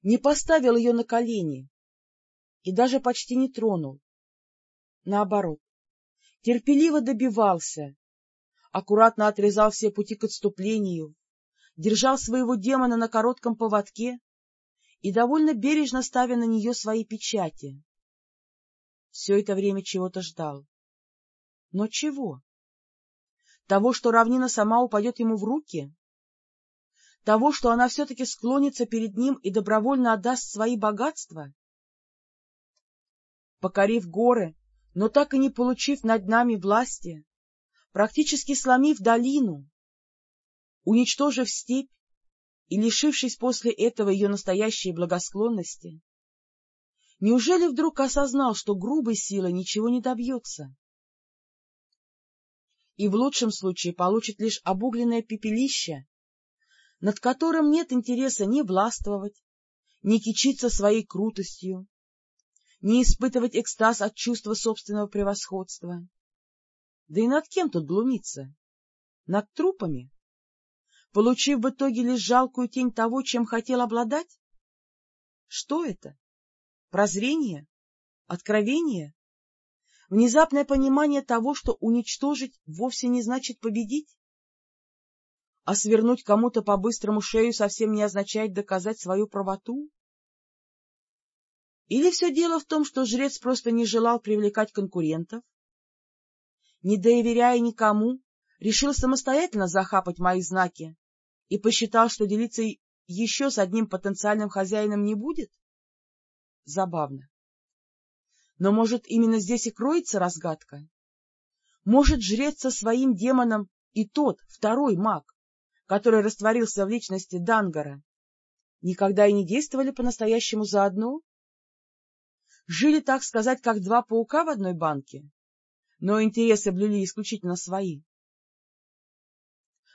не поставил ее на колени и даже почти не тронул. Наоборот, терпеливо добивался, аккуратно отрезал все пути к отступлению, держал своего демона на коротком поводке и довольно бережно ставя на нее свои печати. Все это время чего-то ждал. Но чего? Того, что равнина сама упадет ему в руки? того, что она все-таки склонится перед ним и добровольно отдаст свои богатства? Покорив горы, но так и не получив над нами власти, практически сломив долину, уничтожив степь и лишившись после этого ее настоящей благосклонности, неужели вдруг осознал, что грубой силой ничего не добьется? И в лучшем случае получит лишь обугленное пепелище, над которым нет интереса ни властвовать, ни кичиться своей крутостью, ни испытывать экстаз от чувства собственного превосходства. Да и над кем тут глумиться? Над трупами? Получив в итоге лишь жалкую тень того, чем хотел обладать? Что это? Прозрение? Откровение? Внезапное понимание того, что уничтожить вовсе не значит победить? а свернуть кому-то по-быстрому шею совсем не означает доказать свою правоту? Или все дело в том, что жрец просто не желал привлекать конкурентов? Не доверяя никому, решил самостоятельно захапать мои знаки и посчитал, что делиться еще с одним потенциальным хозяином не будет? Забавно. Но, может, именно здесь и кроется разгадка? Может, жрец со своим демоном и тот, второй маг, который растворился в личности Дангара, никогда и не действовали по-настоящему заодно? Жили, так сказать, как два паука в одной банке, но интересы блюли исключительно свои.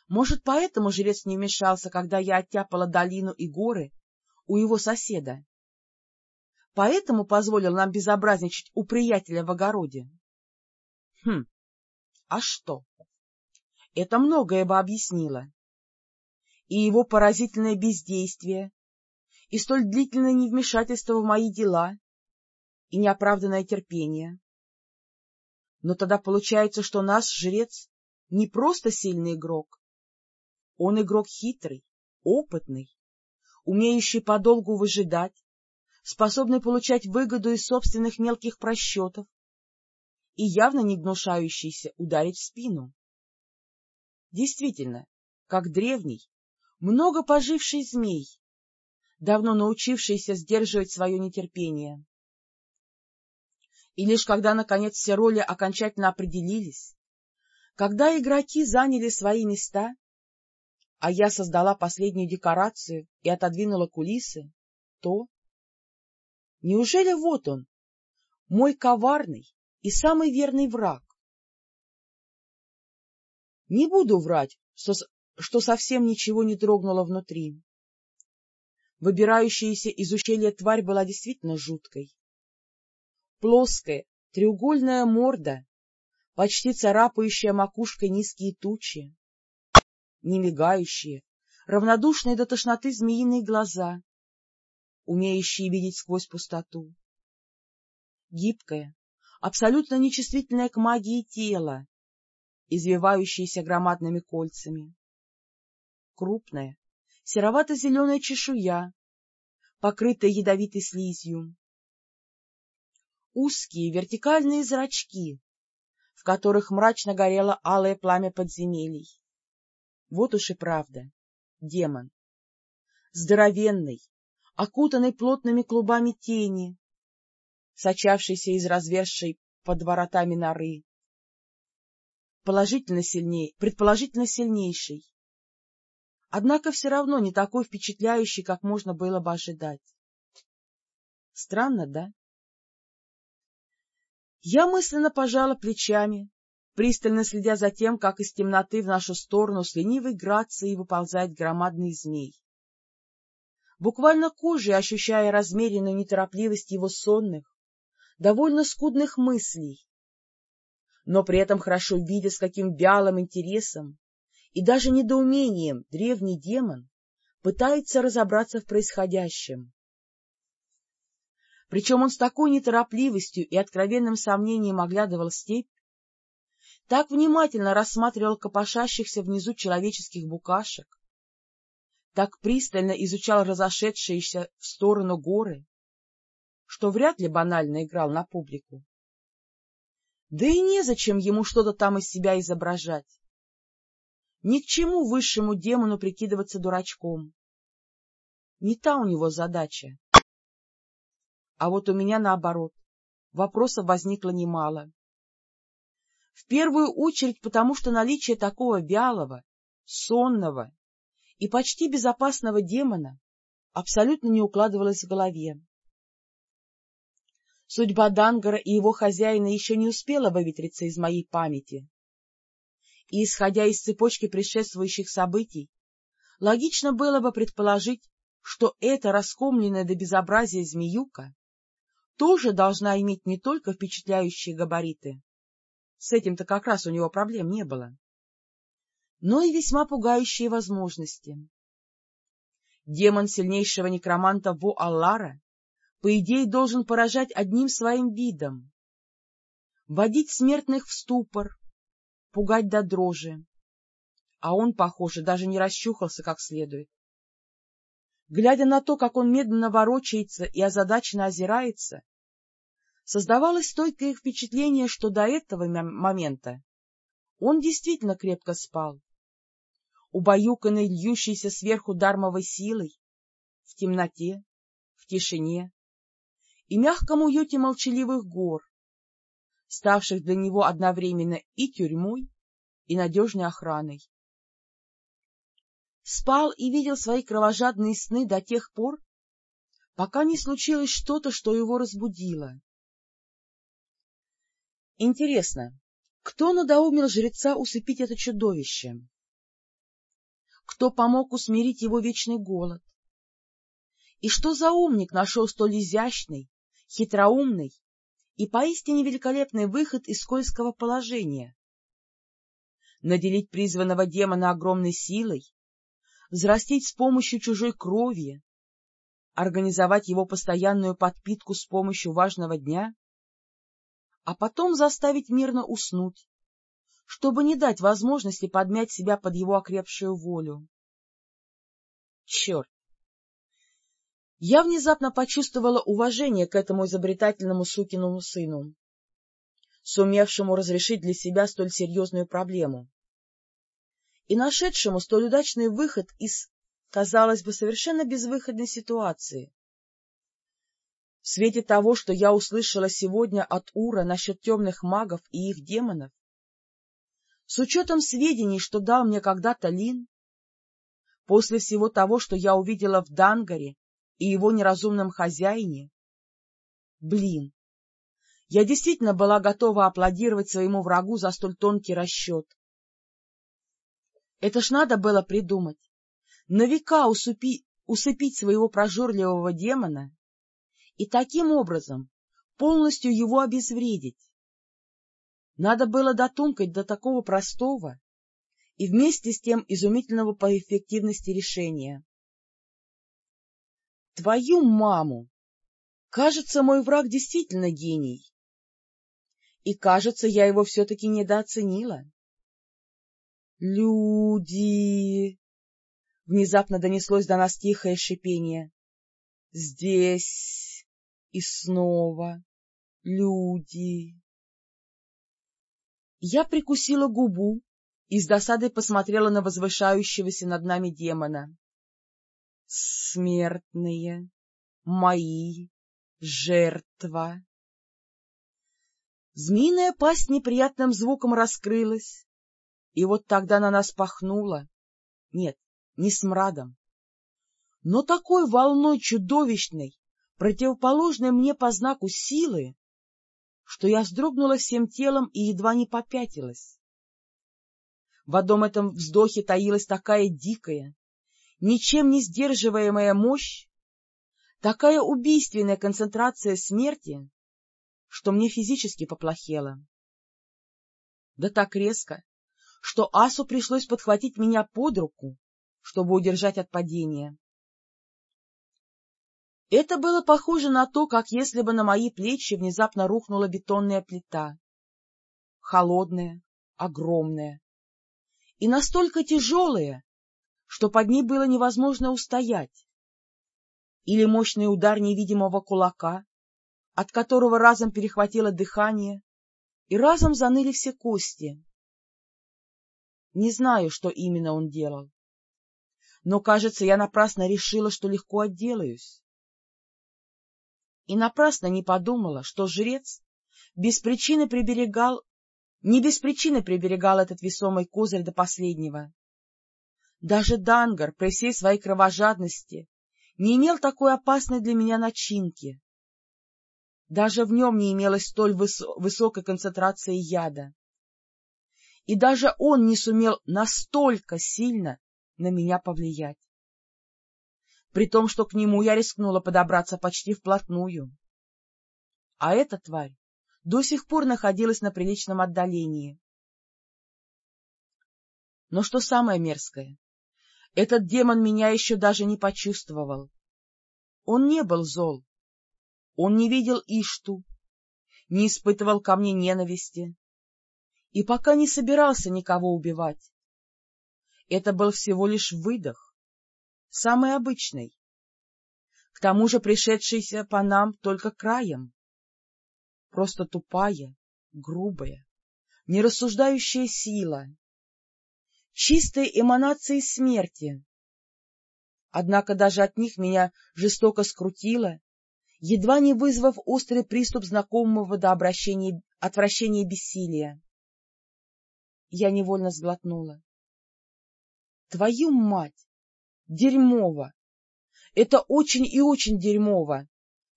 Может, поэтому жрец не вмешался, когда я оттяпала долину и горы у его соседа? Поэтому позволил нам безобразничать у приятеля в огороде? Хм, а что? Это многое бы объяснило и его поразительное бездействие, и столь длительное невмешательство в мои дела, и неоправданное терпение. Но тогда получается, что наш жрец не просто сильный игрок. Он игрок хитрый, опытный, умеющий подолгу выжидать, способный получать выгоду из собственных мелких просчетов и явно не гнушающийся ударить в спину. Действительно, как древний, много поживший змей, давно научившийся сдерживать свое нетерпение. И лишь когда, наконец, все роли окончательно определились, когда игроки заняли свои места, а я создала последнюю декорацию и отодвинула кулисы, то... Неужели вот он, мой коварный и самый верный враг? Не буду врать, что, что совсем ничего не дрогнуло внутри. Выбирающаяся из ущелья тварь была действительно жуткой. Плоская, треугольная морда, почти царапающая макушкой низкие тучи, немигающие, равнодушные до тошноты змеиные глаза, умеющие видеть сквозь пустоту. Гибкое, абсолютно нечувствительное к магии тело, извивающееся громадными кольцами. Крупная, серовато-зеленая чешуя, покрытая ядовитой слизью. Узкие вертикальные зрачки, в которых мрачно горело алое пламя подземелий. Вот уж и правда, демон. Здоровенный, окутанный плотными клубами тени, сочавшийся из развершей под воротами норы. Положительно сильней, предположительно сильнейший, однако все равно не такой впечатляющий, как можно было бы ожидать. Странно, да? Я мысленно пожала плечами, пристально следя за тем, как из темноты в нашу сторону с ленивой грацией выползает громадный змей. Буквально кожей ощущая размеренную неторопливость его сонных, довольно скудных мыслей, но при этом хорошо видя, с каким вялым интересом и даже недоумением древний демон пытается разобраться в происходящем. Причем он с такой неторопливостью и откровенным сомнением оглядывал степь, так внимательно рассматривал копошащихся внизу человеческих букашек, так пристально изучал разошедшиеся в сторону горы, что вряд ли банально играл на публику. Да и незачем ему что-то там из себя изображать. Ни к чему высшему демону прикидываться дурачком. Не та у него задача. А вот у меня наоборот. Вопросов возникло немало. В первую очередь потому, что наличие такого вялого, сонного и почти безопасного демона абсолютно не укладывалось в голове. Судьба Дангара и его хозяина еще не успела выветриться из моей памяти и, исходя из цепочки предшествующих событий, логично было бы предположить, что эта раскомленная до безобразия змеюка тоже должна иметь не только впечатляющие габариты, с этим-то как раз у него проблем не было, но и весьма пугающие возможности. Демон сильнейшего некроманта Во-Аллара, по идее, должен поражать одним своим видом, вводить смертных в ступор, пугать до дрожи. А он, похоже, даже не расчухался как следует. Глядя на то, как он медленно ворочается и озадаченно озирается, создавалось стойкое впечатление, что до этого момента он действительно крепко спал, убаюканный льющейся сверху дармовой силой, в темноте, в тишине и мягком уюте молчаливых гор, ставших для него одновременно и тюрьмой, и надежной охраной. Спал и видел свои кровожадные сны до тех пор, пока не случилось что-то, что его разбудило. Интересно, кто надоумил жреца усыпить это чудовище? Кто помог усмирить его вечный голод? И что за умник нашел столь изящный, хитроумный и поистине великолепный выход из скользкого положения. Наделить призванного демона огромной силой, взрастить с помощью чужой крови, организовать его постоянную подпитку с помощью важного дня, а потом заставить мирно уснуть, чтобы не дать возможности подмять себя под его окрепшую волю. Черт! Я внезапно почувствовала уважение к этому изобретательному сукиному сыну, сумевшему разрешить для себя столь серьезную проблему и нашедшему столь удачный выход из казалось бы, совершенно безвыходной ситуации. В свете того, что я услышала сегодня от Ура насчет темных магов и их демонов, с учетом сведений, что дал мне когда-то Лин, после всего того, что я увидела в Дангаре и его неразумном хозяине, блин, я действительно была готова аплодировать своему врагу за столь тонкий расчет. Это ж надо было придумать. На века усыпи, усыпить своего прожорливого демона и таким образом полностью его обезвредить. Надо было дотумкать до такого простого и вместе с тем изумительного по эффективности решения. Твою маму! Кажется, мой враг действительно гений. И, кажется, я его все-таки недооценила. «Люди!» — внезапно донеслось до нас тихое шипение. «Здесь и снова люди!» Я прикусила губу и с досадой посмотрела на возвышающегося над нами демона. «Смертные, мои, жертва!» Змеиная пасть неприятным звуком раскрылась, и вот тогда на нас пахнуло, нет, не смрадом, но такой волной чудовищной, противоположной мне по знаку силы, что я вздрогнула всем телом и едва не попятилась. В одном этом вздохе таилась такая дикая, ничем не сдерживаемая мощь, такая убийственная концентрация смерти, что мне физически поплохело. Да так резко, что Асу пришлось подхватить меня под руку, чтобы удержать от падения. Это было похоже на то, как если бы на мои плечи внезапно рухнула бетонная плита. Холодная, огромная и настолько тяжелая, что под ней было невозможно устоять. Или мощный удар невидимого кулака, от которого разом перехватило дыхание, и разом заныли все кости. Не знаю, что именно он делал. Но, кажется, я напрасно решила, что легко отделаюсь. И напрасно не подумала, что жрец без причины приберегал, не без причины приберегал этот весомый козырь до последнего. Даже Дангар при всей своей кровожадности не имел такой опасной для меня начинки. Даже в нем не имелось столь выс высокой концентрации яда и даже он не сумел настолько сильно на меня повлиять. При том, что к нему я рискнула подобраться почти вплотную. А эта тварь до сих пор находилась на приличном отдалении. Но что самое мерзкое, этот демон меня еще даже не почувствовал. Он не был зол, он не видел Ишту, не испытывал ко мне ненависти, и пока не собирался никого убивать. Это был всего лишь выдох, самый обычный, к тому же пришедшийся по нам только краем. Просто тупая, грубая, нерассуждающая сила, чистые эманации смерти. Однако даже от них меня жестоко скрутило, едва не вызвав острый приступ знакомого до обращения, отвращения бессилия. Я невольно сглотнула. Твою мать! Дерьмово! Это очень и очень дерьмово,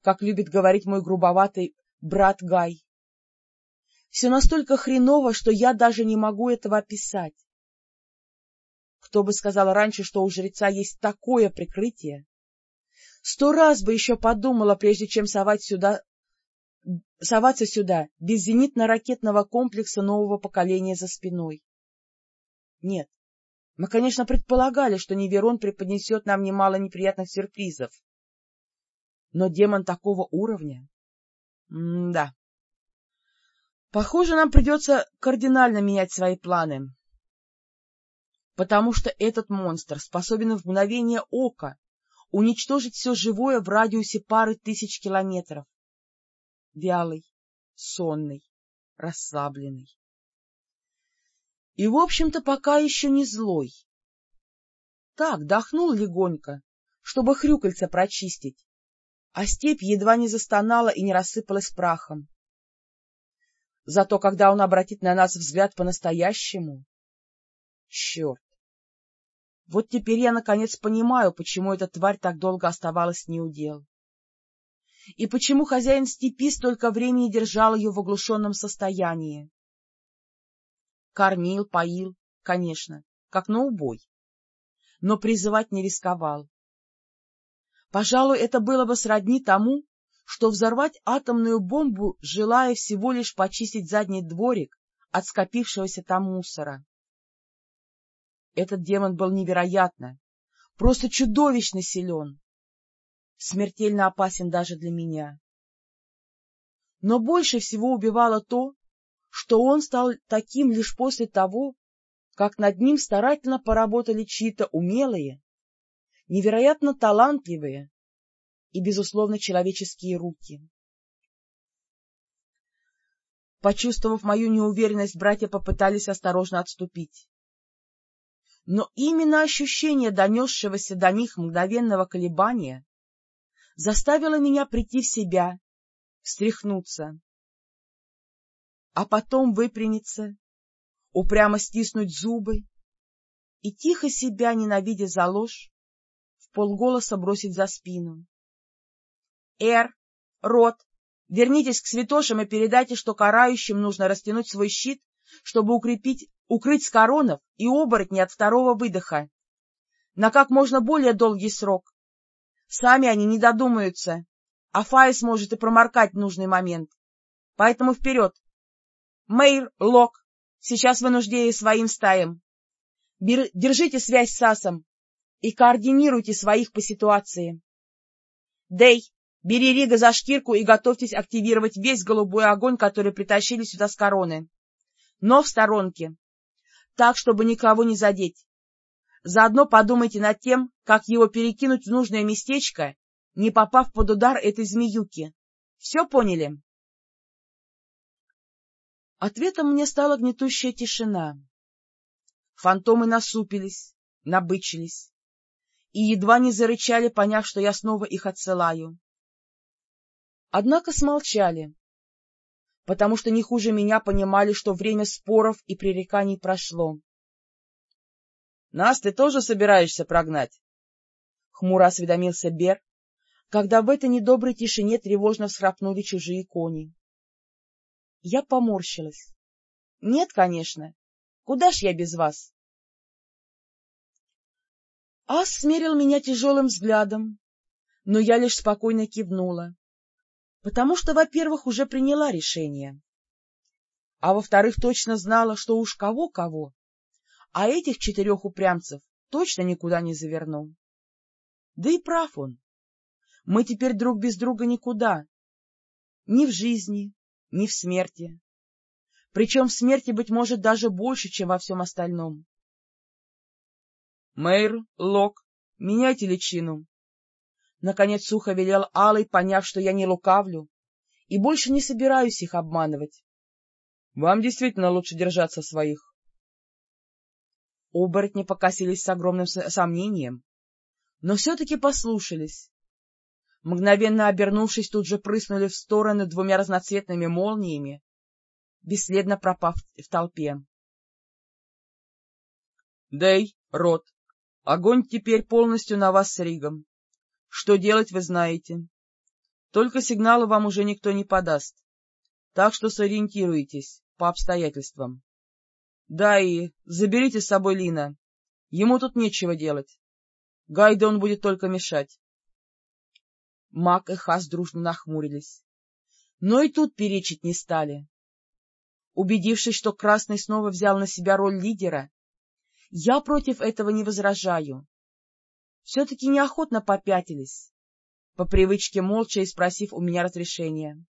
как любит говорить мой грубоватый брат Гай. Все настолько хреново, что я даже не могу этого описать. Кто бы сказал раньше, что у жреца есть такое прикрытие? Сто раз бы еще подумала, прежде чем совать сюда соваться сюда без зенитно-ракетного комплекса нового поколения за спиной. Нет, мы, конечно, предполагали, что Неверон преподнесет нам немало неприятных сюрпризов. Но демон такого уровня... М-да. Похоже, нам придется кардинально менять свои планы. Потому что этот монстр способен в мгновение ока уничтожить все живое в радиусе пары тысяч километров вялый, сонный, расслабленный. И, в общем-то, пока еще не злой. так, дохнул легонько, чтобы хрюкальца прочистить, а степь едва не застонала и не рассыпалась прахом. Зато когда он обратит на нас взгляд по-настоящему... Черт! Вот теперь я наконец понимаю, почему эта тварь так долго оставалась неудел. И почему хозяин степи столько времени держал ее в оглушенном состоянии. Кормил, поил, конечно, как на убой, но призывать не рисковал. Пожалуй, это было бы сродни тому, что взорвать атомную бомбу, желая всего лишь почистить задний дворик от скопившегося там мусора. Этот демон был невероятно, просто чудовищно силен, смертельно опасен даже для меня. Но больше всего убивало то, что он стал таким лишь после того, как над ним старательно поработали чьи-то умелые, невероятно талантливые и, безусловно, человеческие руки. Почувствовав мою неуверенность, братья попытались осторожно отступить. Но именно ощущение донесшегося до них мгновенного колебания заставило меня прийти в себя, встряхнуться, а потом выпрямиться, упрямо стиснуть зубы и, тихо себя ненавидя за ложь, в полголоса бросить за спину. Эр, Рот, вернитесь к святошам и передайте, что карающим нужно растянуть свой щит, чтобы укрепить, укрыть Скоронов и оборотни от второго выдоха. На как можно более долгий срок. Сами они не додумаются, а Фаис сможет и проморкать нужный момент. Поэтому вперед! Мэйр, Лок, сейчас вы нужнее своим стаям. Держите связь с Асом и координируйте своих по ситуации. Дэй, Бери Рига за шкирку и готовьтесь активировать весь голубой огонь, который притащили сюда с короны. Но в сторонке. Так, чтобы никого не задеть. Заодно подумайте над тем, как его перекинуть в нужное местечко, не попав под удар этой змеюки. Все поняли? Ответом мне стала гнетущая тишина. Фантомы насупились, набычились и едва не зарычали, поняв, что я снова их отсылаю. Однако смолчали, потому что не хуже меня понимали, что время споров и пререканий прошло. — Нас ты тоже собираешься прогнать? — хмуро осведомился Бер, когда в этой недоброй тишине тревожно всхрапнули чужие кони. Я поморщилась. — Нет, конечно. Куда ж я без вас? Ас смерил меня тяжелым взглядом, но я лишь спокойно кивнула потому что, во-первых, уже приняла решение, а во-вторых, точно знала, что уж кого-кого, а этих четырех упрямцев точно никуда не заверну. Да и прав он. Мы теперь друг без друга никуда. Ни в жизни, ни в смерти. Причем в смерти, быть может, даже больше, чем во всем остальном. — Мэйр, Лок, меняйте личину, Наконец сухо велел Алый, поняв, что я не лукавлю, и больше не собираюсь их обманывать. — Вам действительно лучше держаться своих. Оборотни покосились с огромным сомнением, но все-таки послушались. Мгновенно обернувшись, тут же прыснули в стороны двумя разноцветными молниями, бесследно пропав в толпе. — Дэй, Рот, огонь теперь полностью на вас с Ригом. Что делать, вы знаете. Только сигнала вам уже никто не подаст. Так что сориентируйтесь по обстоятельствам. Да и заберите с собой Лина. Ему тут нечего делать. Гайда он будет только мешать. Мак и Хас дружно нахмурились. Но и тут перечить не стали. Убедившись, что Красный снова взял на себя роль лидера, я против этого не возражаю все-таки неохотно попятились, по привычке молча и спросив у меня разрешения.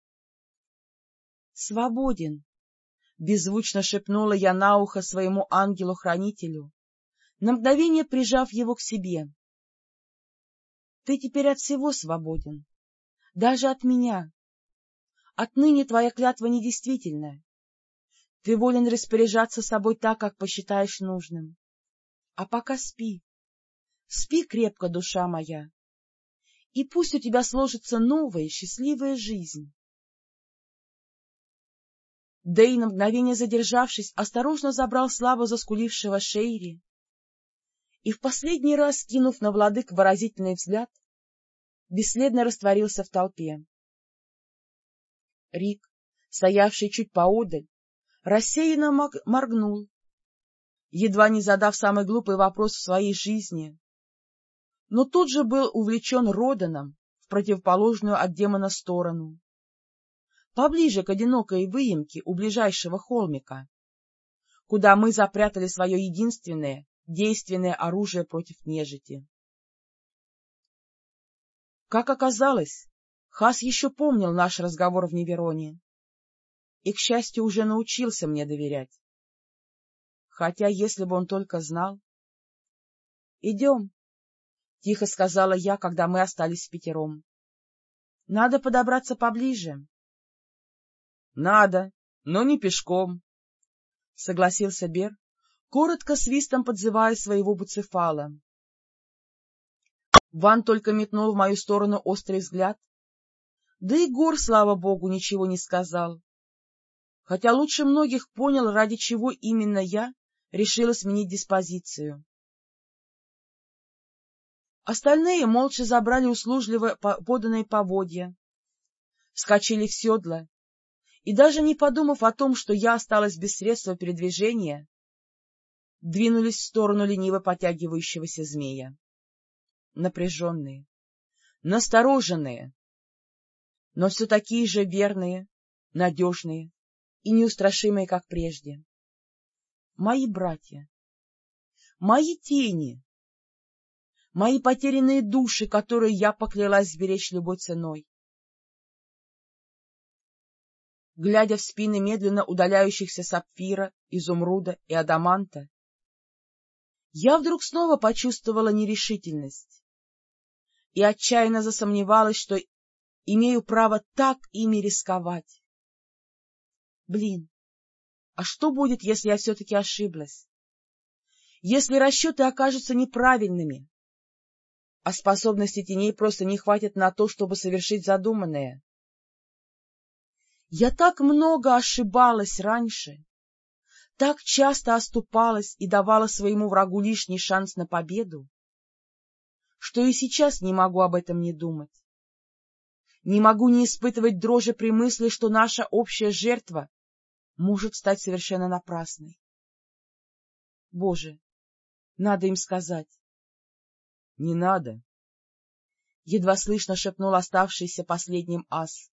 — Свободен, — беззвучно шепнула я на ухо своему ангелу-хранителю, на мгновение прижав его к себе. — Ты теперь от всего свободен, даже от меня. Отныне твоя клятва недействительна. Ты волен распоряжаться собой так, как посчитаешь нужным. А пока спи Спи крепко, душа моя, и пусть у тебя сложится новая счастливая жизнь. Дэй, на мгновение задержавшись, осторожно забрал слабо заскулившего Шейри и, в последний раз кинув на владык выразительный взгляд, бесследно растворился в толпе. Рик, стоявший чуть поодаль, рассеянно моргнул, едва не задав самый глупый вопрос в своей жизни, но тут же был увлечен Роданом в противоположную от демона сторону поближе к одинокой выемке у ближайшего холмика, куда мы запрятали свое единственное действенное оружие против нежити. Как оказалось, Хас еще помнил наш разговор в Невероне и, к счастью, уже научился мне доверять. Хотя, если бы он только знал... — Идем, — тихо сказала я, когда мы остались в пятером. — Надо подобраться поближе. — Надо, но не пешком, — согласился Бер, коротко свистом подзывая своего буцефала. Ван только метнул в мою сторону острый взгляд, да и Гор, слава богу, ничего не сказал, хотя лучше многих понял, ради чего именно я решила сменить диспозицию. Остальные молча забрали услужливо поданные поводья, вскочили в седла и, даже не подумав о том, что я осталась без средства передвижения, двинулись в сторону лениво потягивающегося змея. Напряженные, настороженные, но все такие же верные, надежные и неустрашимые, как прежде. Мои братья, мои тени, мои потерянные души, которые я поклялась сберечь любой ценой. Глядя в спины медленно удаляющихся сапфира, изумруда и адаманта, я вдруг снова почувствовала нерешительность и отчаянно засомневалась, что имею право так ими рисковать. Блин, а что будет, если я все-таки ошиблась? Если расчеты окажутся неправильными, а способности теней просто не хватит на то, чтобы совершить задуманное? Я так много ошибалась раньше, так часто оступалась и давала своему врагу лишний шанс на победу, что и сейчас не могу об этом не думать. Не могу не испытывать дрожи при мысли, что наша общая жертва может стать совершенно напрасной. Боже, надо им сказать. — Не надо. Едва слышно шепнул оставшийся последним ас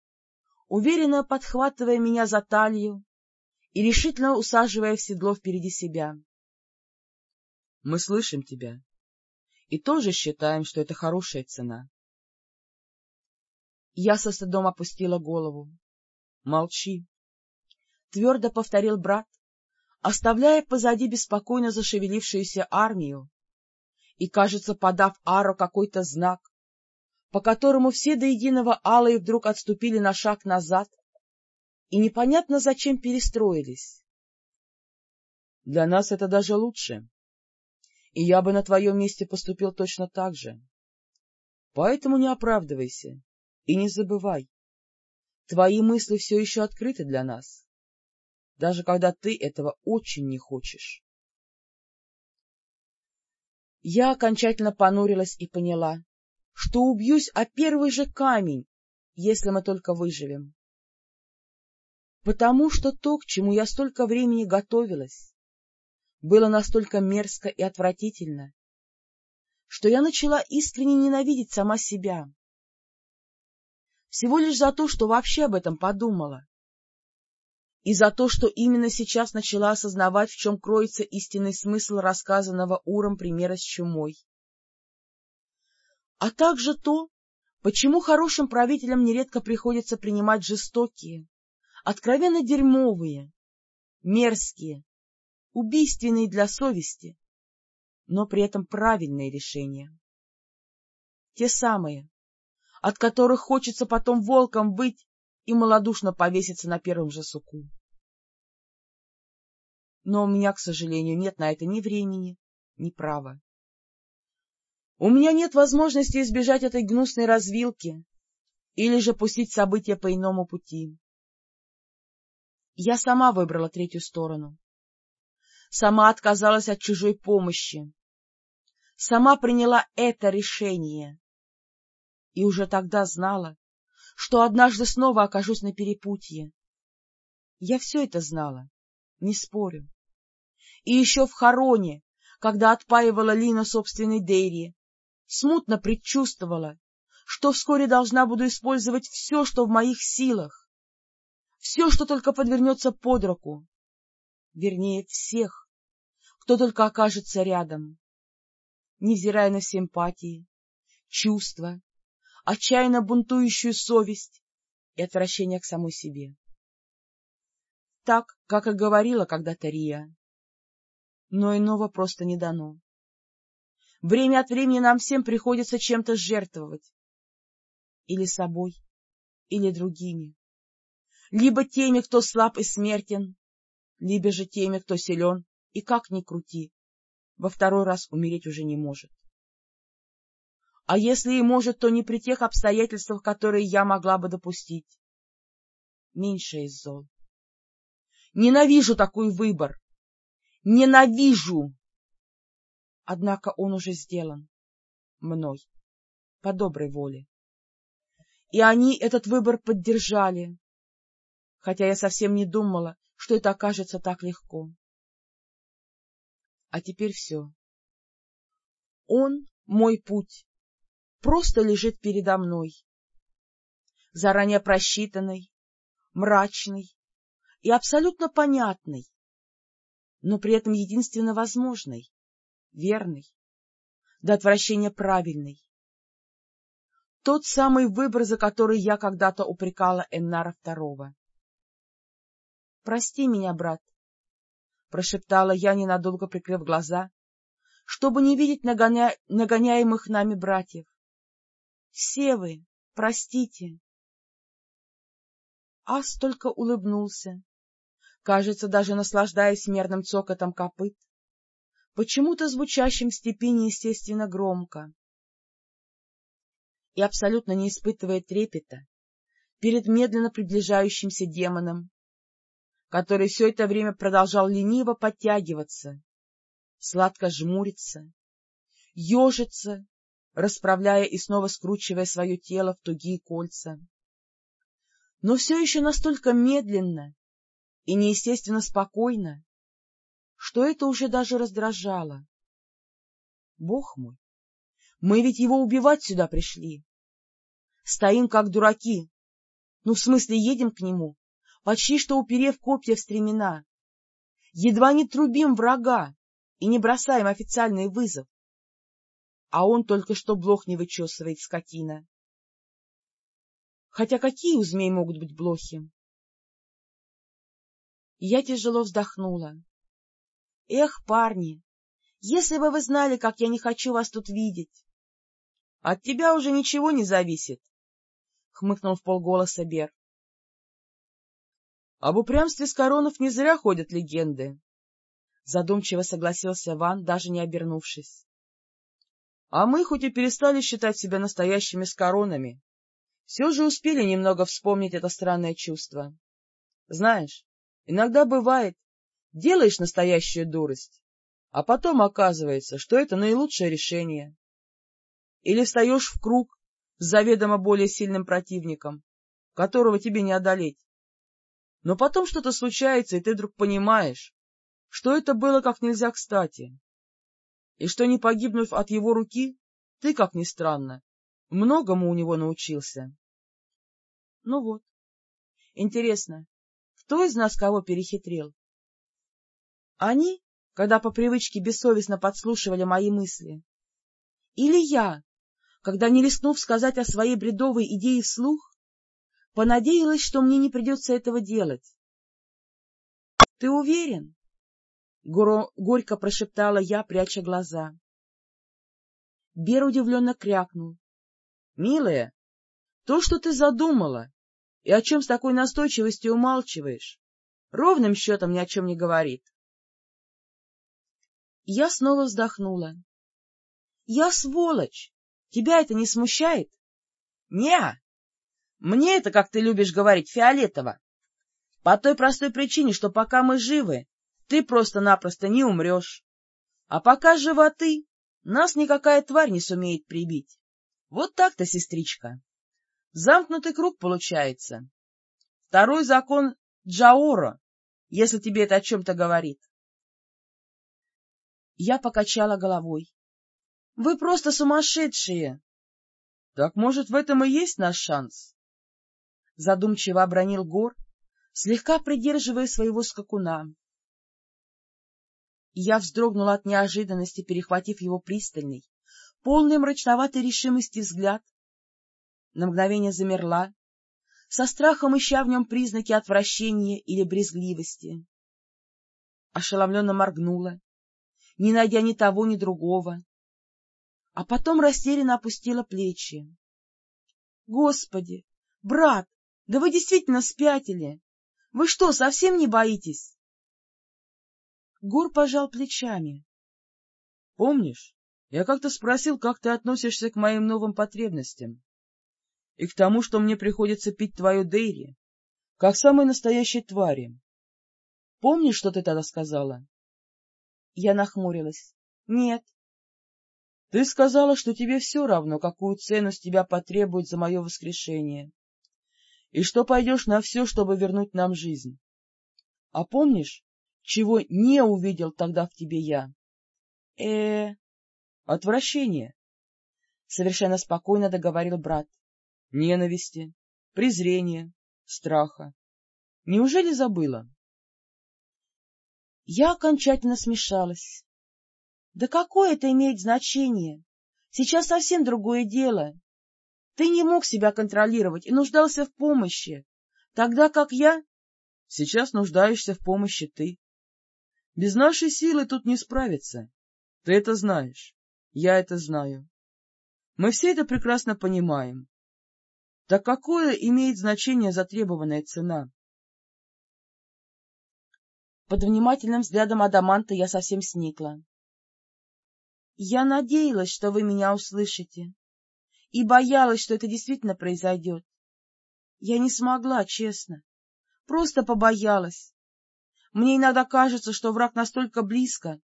уверенно подхватывая меня за талию и решительно усаживая в седло впереди себя. — Мы слышим тебя и тоже считаем, что это хорошая цена. Я со стыдом опустила голову. — Молчи, — твердо повторил брат, оставляя позади беспокойно зашевелившуюся армию и, кажется, подав Ару какой-то знак, по которому все до единого алые вдруг отступили на шаг назад и непонятно зачем перестроились. Для нас это даже лучше, и я бы на твоем месте поступил точно так же. Поэтому не оправдывайся и не забывай, твои мысли все еще открыты для нас, даже когда ты этого очень не хочешь. Я окончательно понурилась и поняла, что убьюсь о первый же камень, если мы только выживем. Потому что то, к чему я столько времени готовилась, было настолько мерзко и отвратительно, что я начала искренне ненавидеть сама себя. Всего лишь за то, что вообще об этом подумала. И за то, что именно сейчас начала осознавать, в чем кроется истинный смысл рассказанного Уром примера с чумой а также то, почему хорошим правителям нередко приходится принимать жестокие, откровенно дерьмовые, мерзкие, убийственные для совести, но при этом правильные решения. Те самые, от которых хочется потом волком быть и малодушно повеситься на первом же суку. Но у меня, к сожалению, нет на это ни времени, ни права. У меня нет возможности избежать этой гнусной развилки или же пустить события по иному пути. Я сама выбрала третью сторону. Сама отказалась от чужой помощи. Сама приняла это решение. И уже тогда знала, что однажды снова окажусь на перепутье. Я все это знала, не спорю. И еще в хороне, когда отпаивала Лина собственной Дейри, смутно предчувствовала, что вскоре должна буду использовать все, что в моих силах, все, что только подвернется под руку, вернее, всех, кто только окажется рядом, невзирая на симпатии, чувства, отчаянно бунтующую совесть и отвращение к самой себе. Так, как и говорила когда-то Рия. Но иного просто не дано. Время от времени нам всем приходится чем-то жертвовать. Или собой, или другими. Либо теми, кто слаб и смертен, либо же теми, кто силен и, как ни крути, во второй раз умереть уже не может. А если и может, то не при тех обстоятельствах, которые я могла бы допустить. Меньше из зол. Ненавижу такой выбор. Ненавижу! Однако он уже сделан. Мной. По доброй воле. И они этот выбор поддержали. Хотя я совсем не думала, что это окажется так легко. А теперь все. Он — мой путь просто лежит передо мной, заранее просчитанный, мрачный и абсолютно понятный, но при этом единственно возможный, верный, до отвращения правильный. Тот самый выбор, за который я когда-то упрекала Эннара Второго. — Прости меня, брат, — прошептала я, ненадолго прикрыв глаза, чтобы не видеть нагоня... нагоняемых нами братьев. Все вы, простите. Ас только улыбнулся, кажется, даже наслаждаясь мерным цокотом копыт, почему-то звучащим в степи неестественно громко. И абсолютно не испытывая трепета перед медленно приближающимся демоном, который все это время продолжал лениво подтягиваться, сладко жмуриться, ежиться расправляя и снова скручивая свое тело в тугие кольца. Но все еще настолько медленно и неестественно спокойно, что это уже даже раздражало. Бог мой, мы ведь его убивать сюда пришли. Стоим как дураки, ну, в смысле, едем к нему, почти что уперев копья в стремена. Едва не трубим врага и не бросаем официальный вызов а он только что блох не вычесывает, скотина. Хотя какие у змей могут быть блохи? Я тяжело вздохнула. — Эх, парни, если бы вы знали, как я не хочу вас тут видеть! — От тебя уже ничего не зависит, — хмыкнул в полголоса Бер. — Об упрямстве с коронов не зря ходят легенды, — задумчиво согласился Ван, даже не обернувшись. А мы, хоть и перестали считать себя настоящими скоронами, все же успели немного вспомнить это странное чувство. Знаешь, иногда бывает, делаешь настоящую дурость, а потом оказывается, что это наилучшее решение. Или встаешь в круг с заведомо более сильным противником, которого тебе не одолеть. Но потом что-то случается, и ты вдруг понимаешь, что это было как нельзя кстати и что, не погибнув от его руки, ты, как ни странно, многому у него научился. Ну вот. Интересно, кто из нас кого перехитрил? Они, когда по привычке бессовестно подслушивали мои мысли? Или я, когда, не рискнув сказать о своей бредовой идее вслух, понадеялась, что мне не придется этого делать? — Ты уверен? Горько прошептала я, пряча глаза. Бер удивленно крякнул. — Милая, то, что ты задумала, и о чем с такой настойчивостью умалчиваешь, ровным счетом ни о чем не говорит. Я снова вздохнула. Я сволочь. Тебя это не смущает? — Не. Мне это, как ты любишь говорить, фиолетово. По той простой причине, что пока мы живы, ты просто-напросто не умрешь. А пока жива ты, нас никакая тварь не сумеет прибить. Вот так-то, сестричка. Замкнутый круг получается. Второй закон Джаоро, если тебе это о чем-то говорит. Я покачала головой. — Вы просто сумасшедшие! — Так, может, в этом и есть наш шанс? Задумчиво обронил Гор, слегка придерживая своего скакуна. Я вздрогнула от неожиданности, перехватив его пристальный, полный мрачноватой решимости взгляд. На мгновение замерла, со страхом ища в нем признаки отвращения или брезгливости. Ошеломленно моргнула, не найдя ни того, ни другого, а потом растерянно опустила плечи. — Господи, брат, да вы действительно спятили! Вы что, совсем не боитесь? Гор пожал плечами. — Помнишь, я как-то спросил, как ты относишься к моим новым потребностям и к тому, что мне приходится пить твою Дейри, как самой настоящей твари. Помнишь, что ты тогда сказала? Я нахмурилась. — Нет. — Ты сказала, что тебе все равно, какую цену с тебя потребуют за мое воскрешение, и что пойдешь на все, чтобы вернуть нам жизнь. А помнишь, чего не увидел тогда в тебе я? э Отвращение. Совершенно спокойно договорил брат. Ненависти, презрения, страха. Неужели забыла? Я окончательно смешалась. Да какое это имеет значение? Сейчас совсем другое дело. Ты не мог себя контролировать и нуждался в помощи, тогда как я... Сейчас нуждаешься в помощи ты. Без нашей силы тут не справиться. Ты это знаешь. Я это знаю. Мы все это прекрасно понимаем. Так какое имеет значение затребованная цена? Под внимательным взглядом Адаманта я совсем сникла. Я надеялась, что вы меня услышите, и боялась, что это действительно произойдет. Я не смогла, честно. Просто побоялась. Мне иногда кажется, что враг настолько близко,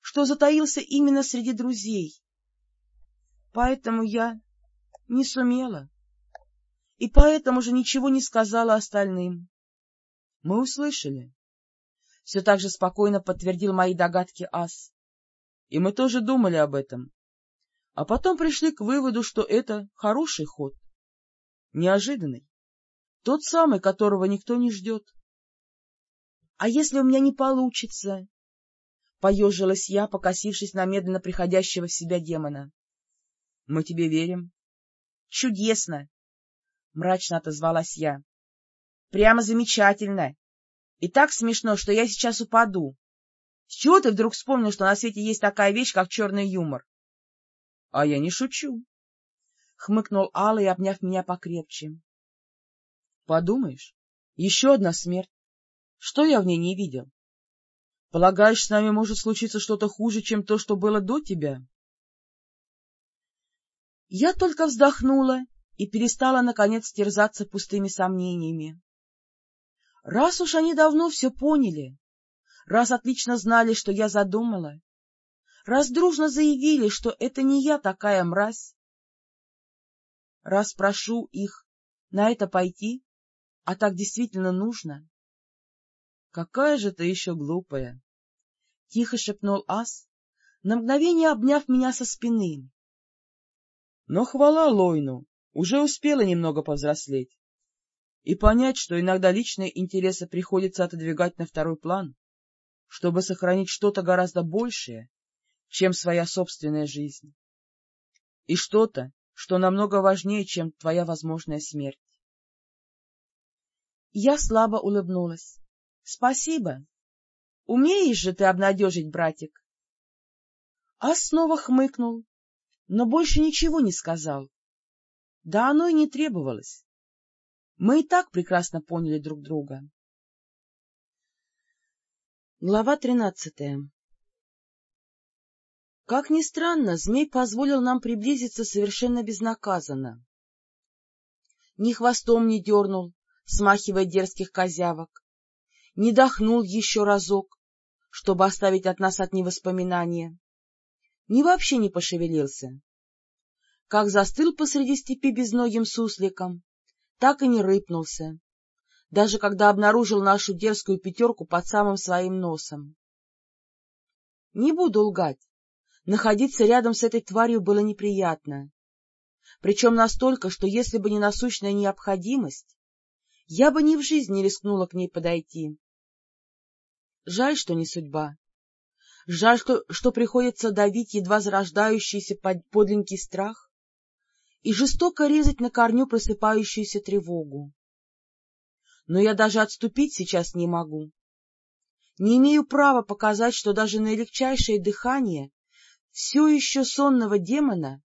что затаился именно среди друзей. Поэтому я не сумела. И поэтому же ничего не сказала остальным. — Мы услышали. Все так же спокойно подтвердил мои догадки Ас. — И мы тоже думали об этом. А потом пришли к выводу, что это хороший ход. Неожиданный. Тот самый, которого никто не ждет. — А если у меня не получится? — поежилась я, покосившись на медленно приходящего в себя демона. — Мы тебе верим. — Чудесно! — мрачно отозвалась я. — Прямо замечательно! И так смешно, что я сейчас упаду. С чего ты вдруг вспомнил, что на свете есть такая вещь, как черный юмор? — А я не шучу, — хмыкнул Алла, обняв меня покрепче. — Подумаешь, еще одна смерть. Что я в ней не видел? Полагаешь, с нами может случиться что-то хуже, чем то, что было до тебя? Я только вздохнула и перестала, наконец, терзаться пустыми сомнениями. Раз уж они давно все поняли, раз отлично знали, что я задумала, раз дружно заявили, что это не я такая мразь, раз прошу их на это пойти, а так действительно нужно, — Какая же ты еще глупая! — тихо шепнул Ас, на мгновение обняв меня со спины. Но хвала Лойну, уже успела немного повзрослеть и понять, что иногда личные интересы приходится отодвигать на второй план, чтобы сохранить что-то гораздо большее, чем своя собственная жизнь, и что-то, что намного важнее, чем твоя возможная смерть. Я слабо улыбнулась. — Спасибо. Умеешь же ты обнадежить, братик. А снова хмыкнул, но больше ничего не сказал. Да оно и не требовалось. Мы и так прекрасно поняли друг друга. Глава тринадцатая Как ни странно, змей позволил нам приблизиться совершенно безнаказанно. Ни хвостом не дернул, смахивая дерзких козявок, не дохнул еще разок, чтобы оставить от нас одни воспоминания, ни вообще не пошевелился. Как застыл посреди степи безногим сусликом, так и не рыпнулся, даже когда обнаружил нашу дерзкую пятерку под самым своим носом. Не буду лгать, находиться рядом с этой тварью было неприятно. Причем настолько, что если бы не насущная необходимость, я бы ни в жизни не рискнула к ней подойти. Жаль, что не судьба. Жаль, что, что приходится давить едва зарождающийся подленький страх и жестоко резать на корню просыпающуюся тревогу. Но я даже отступить сейчас не могу. Не имею права показать, что даже наилегчайшее дыхание все еще сонного демона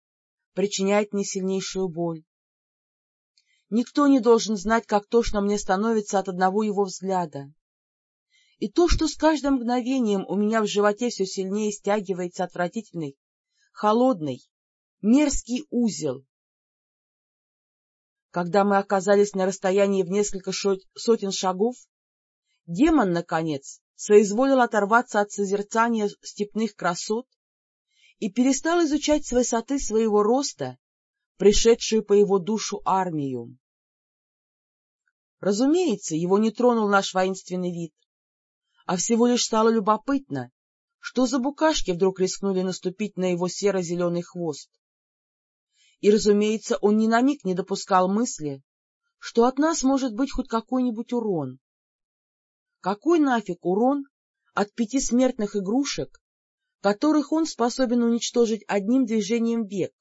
причиняет мне сильнейшую боль. Никто не должен знать, как тошно мне становится от одного его взгляда. И то, что с каждым мгновением у меня в животе все сильнее стягивается отвратительный, холодный, мерзкий узел. Когда мы оказались на расстоянии в несколько сотен шагов, демон, наконец, соизволил оторваться от созерцания степных красот и перестал изучать с высоты своего роста пришедшую по его душу армию. Разумеется, его не тронул наш воинственный вид, а всего лишь стало любопытно, что за букашки вдруг рискнули наступить на его серо-зеленый хвост. И, разумеется, он ни на миг не допускал мысли, что от нас может быть хоть какой-нибудь урон. Какой нафиг урон от пяти смертных игрушек, которых он способен уничтожить одним движением век,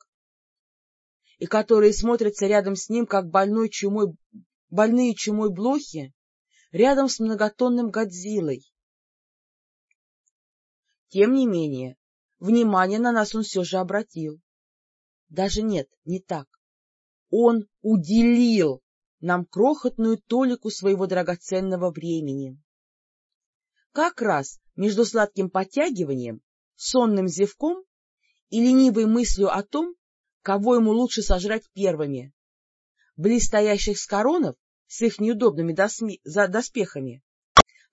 и которые смотрятся рядом с ним, как больной чумой, больные чумой блохи, рядом с многотонным Годзиллой. Тем не менее, внимание на нас он все же обратил. Даже нет, не так. Он уделил нам крохотную толику своего драгоценного времени. Как раз между сладким подтягиванием сонным зевком и ленивой мыслью о том, кого ему лучше сожрать первыми, близ стоящих скоронов с их неудобными досми... доспехами,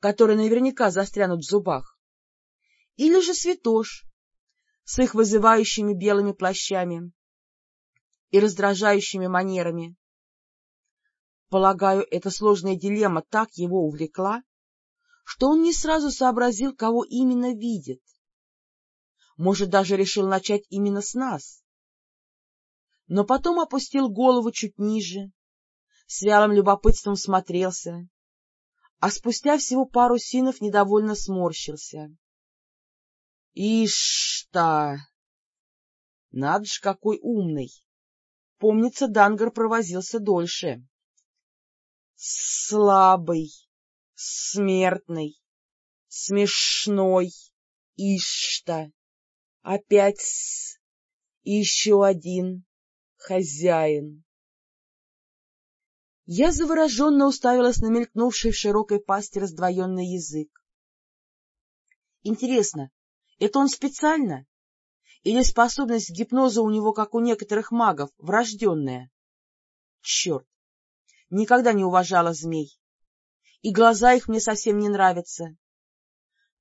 которые наверняка застрянут в зубах, или же святош с их вызывающими белыми плащами и раздражающими манерами. Полагаю, эта сложная дилемма так его увлекла, что он не сразу сообразил, кого именно видит может, даже решил начать именно с нас. Но потом опустил голову чуть ниже, с вялым любопытством смотрелся, а спустя всего пару синов недовольно сморщился. — Ишь-та! Надо ж, какой умный! Помнится, Дангар провозился дольше. Слабый, смертный, смешной, ишь-та! Опять с... еще один хозяин. Я завороженно уставилась на мелькнувший в широкой пасти раздвоенный язык. Интересно, это он специально? Или способность гипноза у него, как у некоторых магов, врожденная? Черт! Никогда не уважала змей. И глаза их мне совсем не нравятся.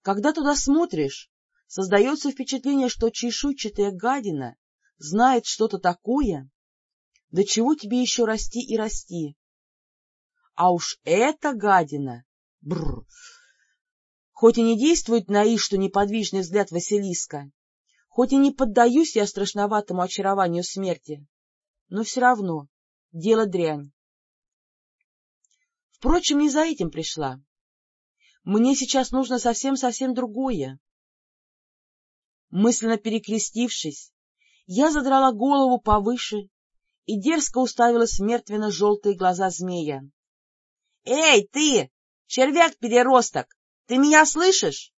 Когда туда смотришь, Создается впечатление, что чешуйчатая гадина знает что-то такое, до чего тебе еще расти и расти. А уж эта гадина, бррр, хоть и не действует на Ишту неподвижный взгляд Василиска, хоть и не поддаюсь я страшноватому очарованию смерти, но все равно дело дрянь. Впрочем, не за этим пришла. Мне сейчас нужно совсем-совсем другое. Мысленно перекрестившись, я задрала голову повыше и дерзко уставилась в мертвенно-желтые глаза змея. — Эй, ты, червяк-переросток, ты меня слышишь?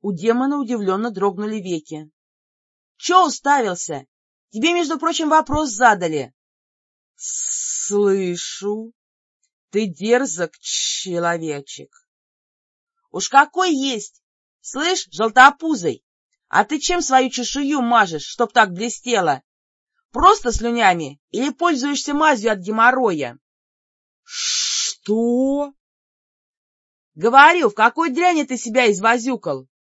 У демона удивленно дрогнули веки. — Че уставился? Тебе, между прочим, вопрос задали. — Слышу. Ты дерзок, человечек. — Уж какой есть! Слышь, желтопузый, А ты чем свою чешую мажешь, чтоб так блестело? Просто слюнями или пользуешься мазью от геморроя? — Что? — Говорю, в какой дряни ты себя извозюкал? —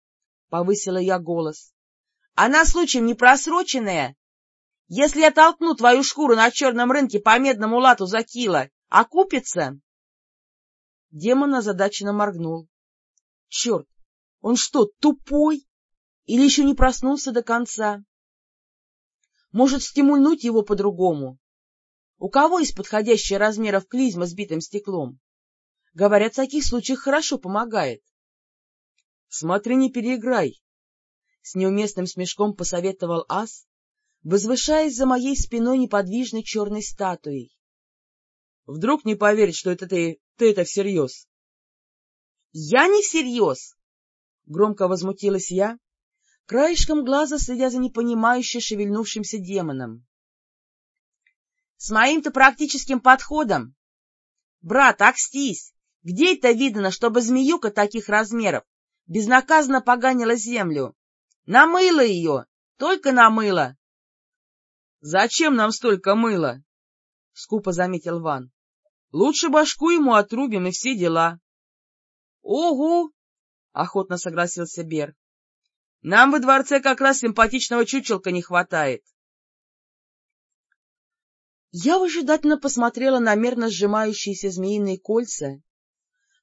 повысила я голос. — Она случаем не просроченная? Если я толкну твою шкуру на черном рынке по медному лату за кило, окупится? Демон озадаченно моргнул. — Черт, он что, тупой? Или еще не проснулся до конца? Может, стимульнуть его по-другому? У кого есть подходящие размеров клизма с битым стеклом? Говорят, в таких случаях хорошо помогает. — Смотри, не переиграй! — с неуместным смешком посоветовал ас, возвышаясь за моей спиной неподвижной черной статуей. — Вдруг не поверить, что это ты, ты это всерьез? — Я не всерьез! — громко возмутилась я, краешком глаза следя за непонимающе шевельнувшимся демоном. — С моим-то практическим подходом! Брат, акстись! Где это видно, чтобы змеюка таких размеров безнаказанно поганила землю? Намыла ее! Только намыла! — Зачем нам столько мыла? — скупо заметил Ван. — Лучше башку ему отрубим и все дела. — Угу! — охотно согласился Бер. Нам во дворце как раз симпатичного чучелка не хватает. Я выжидательно посмотрела на мерно сжимающиеся змеиные кольца,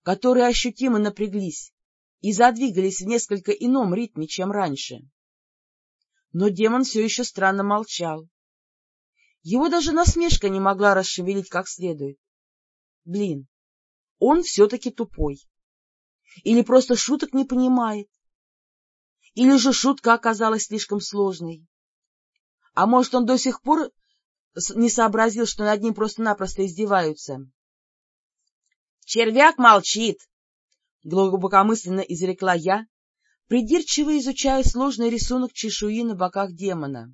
которые ощутимо напряглись и задвигались в несколько ином ритме, чем раньше. Но демон все еще странно молчал. Его даже насмешка не могла расшевелить как следует. Блин, он все-таки тупой. Или просто шуток не понимает. Или же шутка оказалась слишком сложной? А может, он до сих пор не сообразил, что над ним просто-напросто издеваются? — Червяк молчит! — глубокомысленно изрекла я, придирчиво изучая сложный рисунок чешуи на боках демона.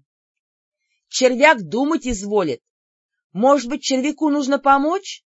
— Червяк думать изволит. Может быть, червяку нужно помочь?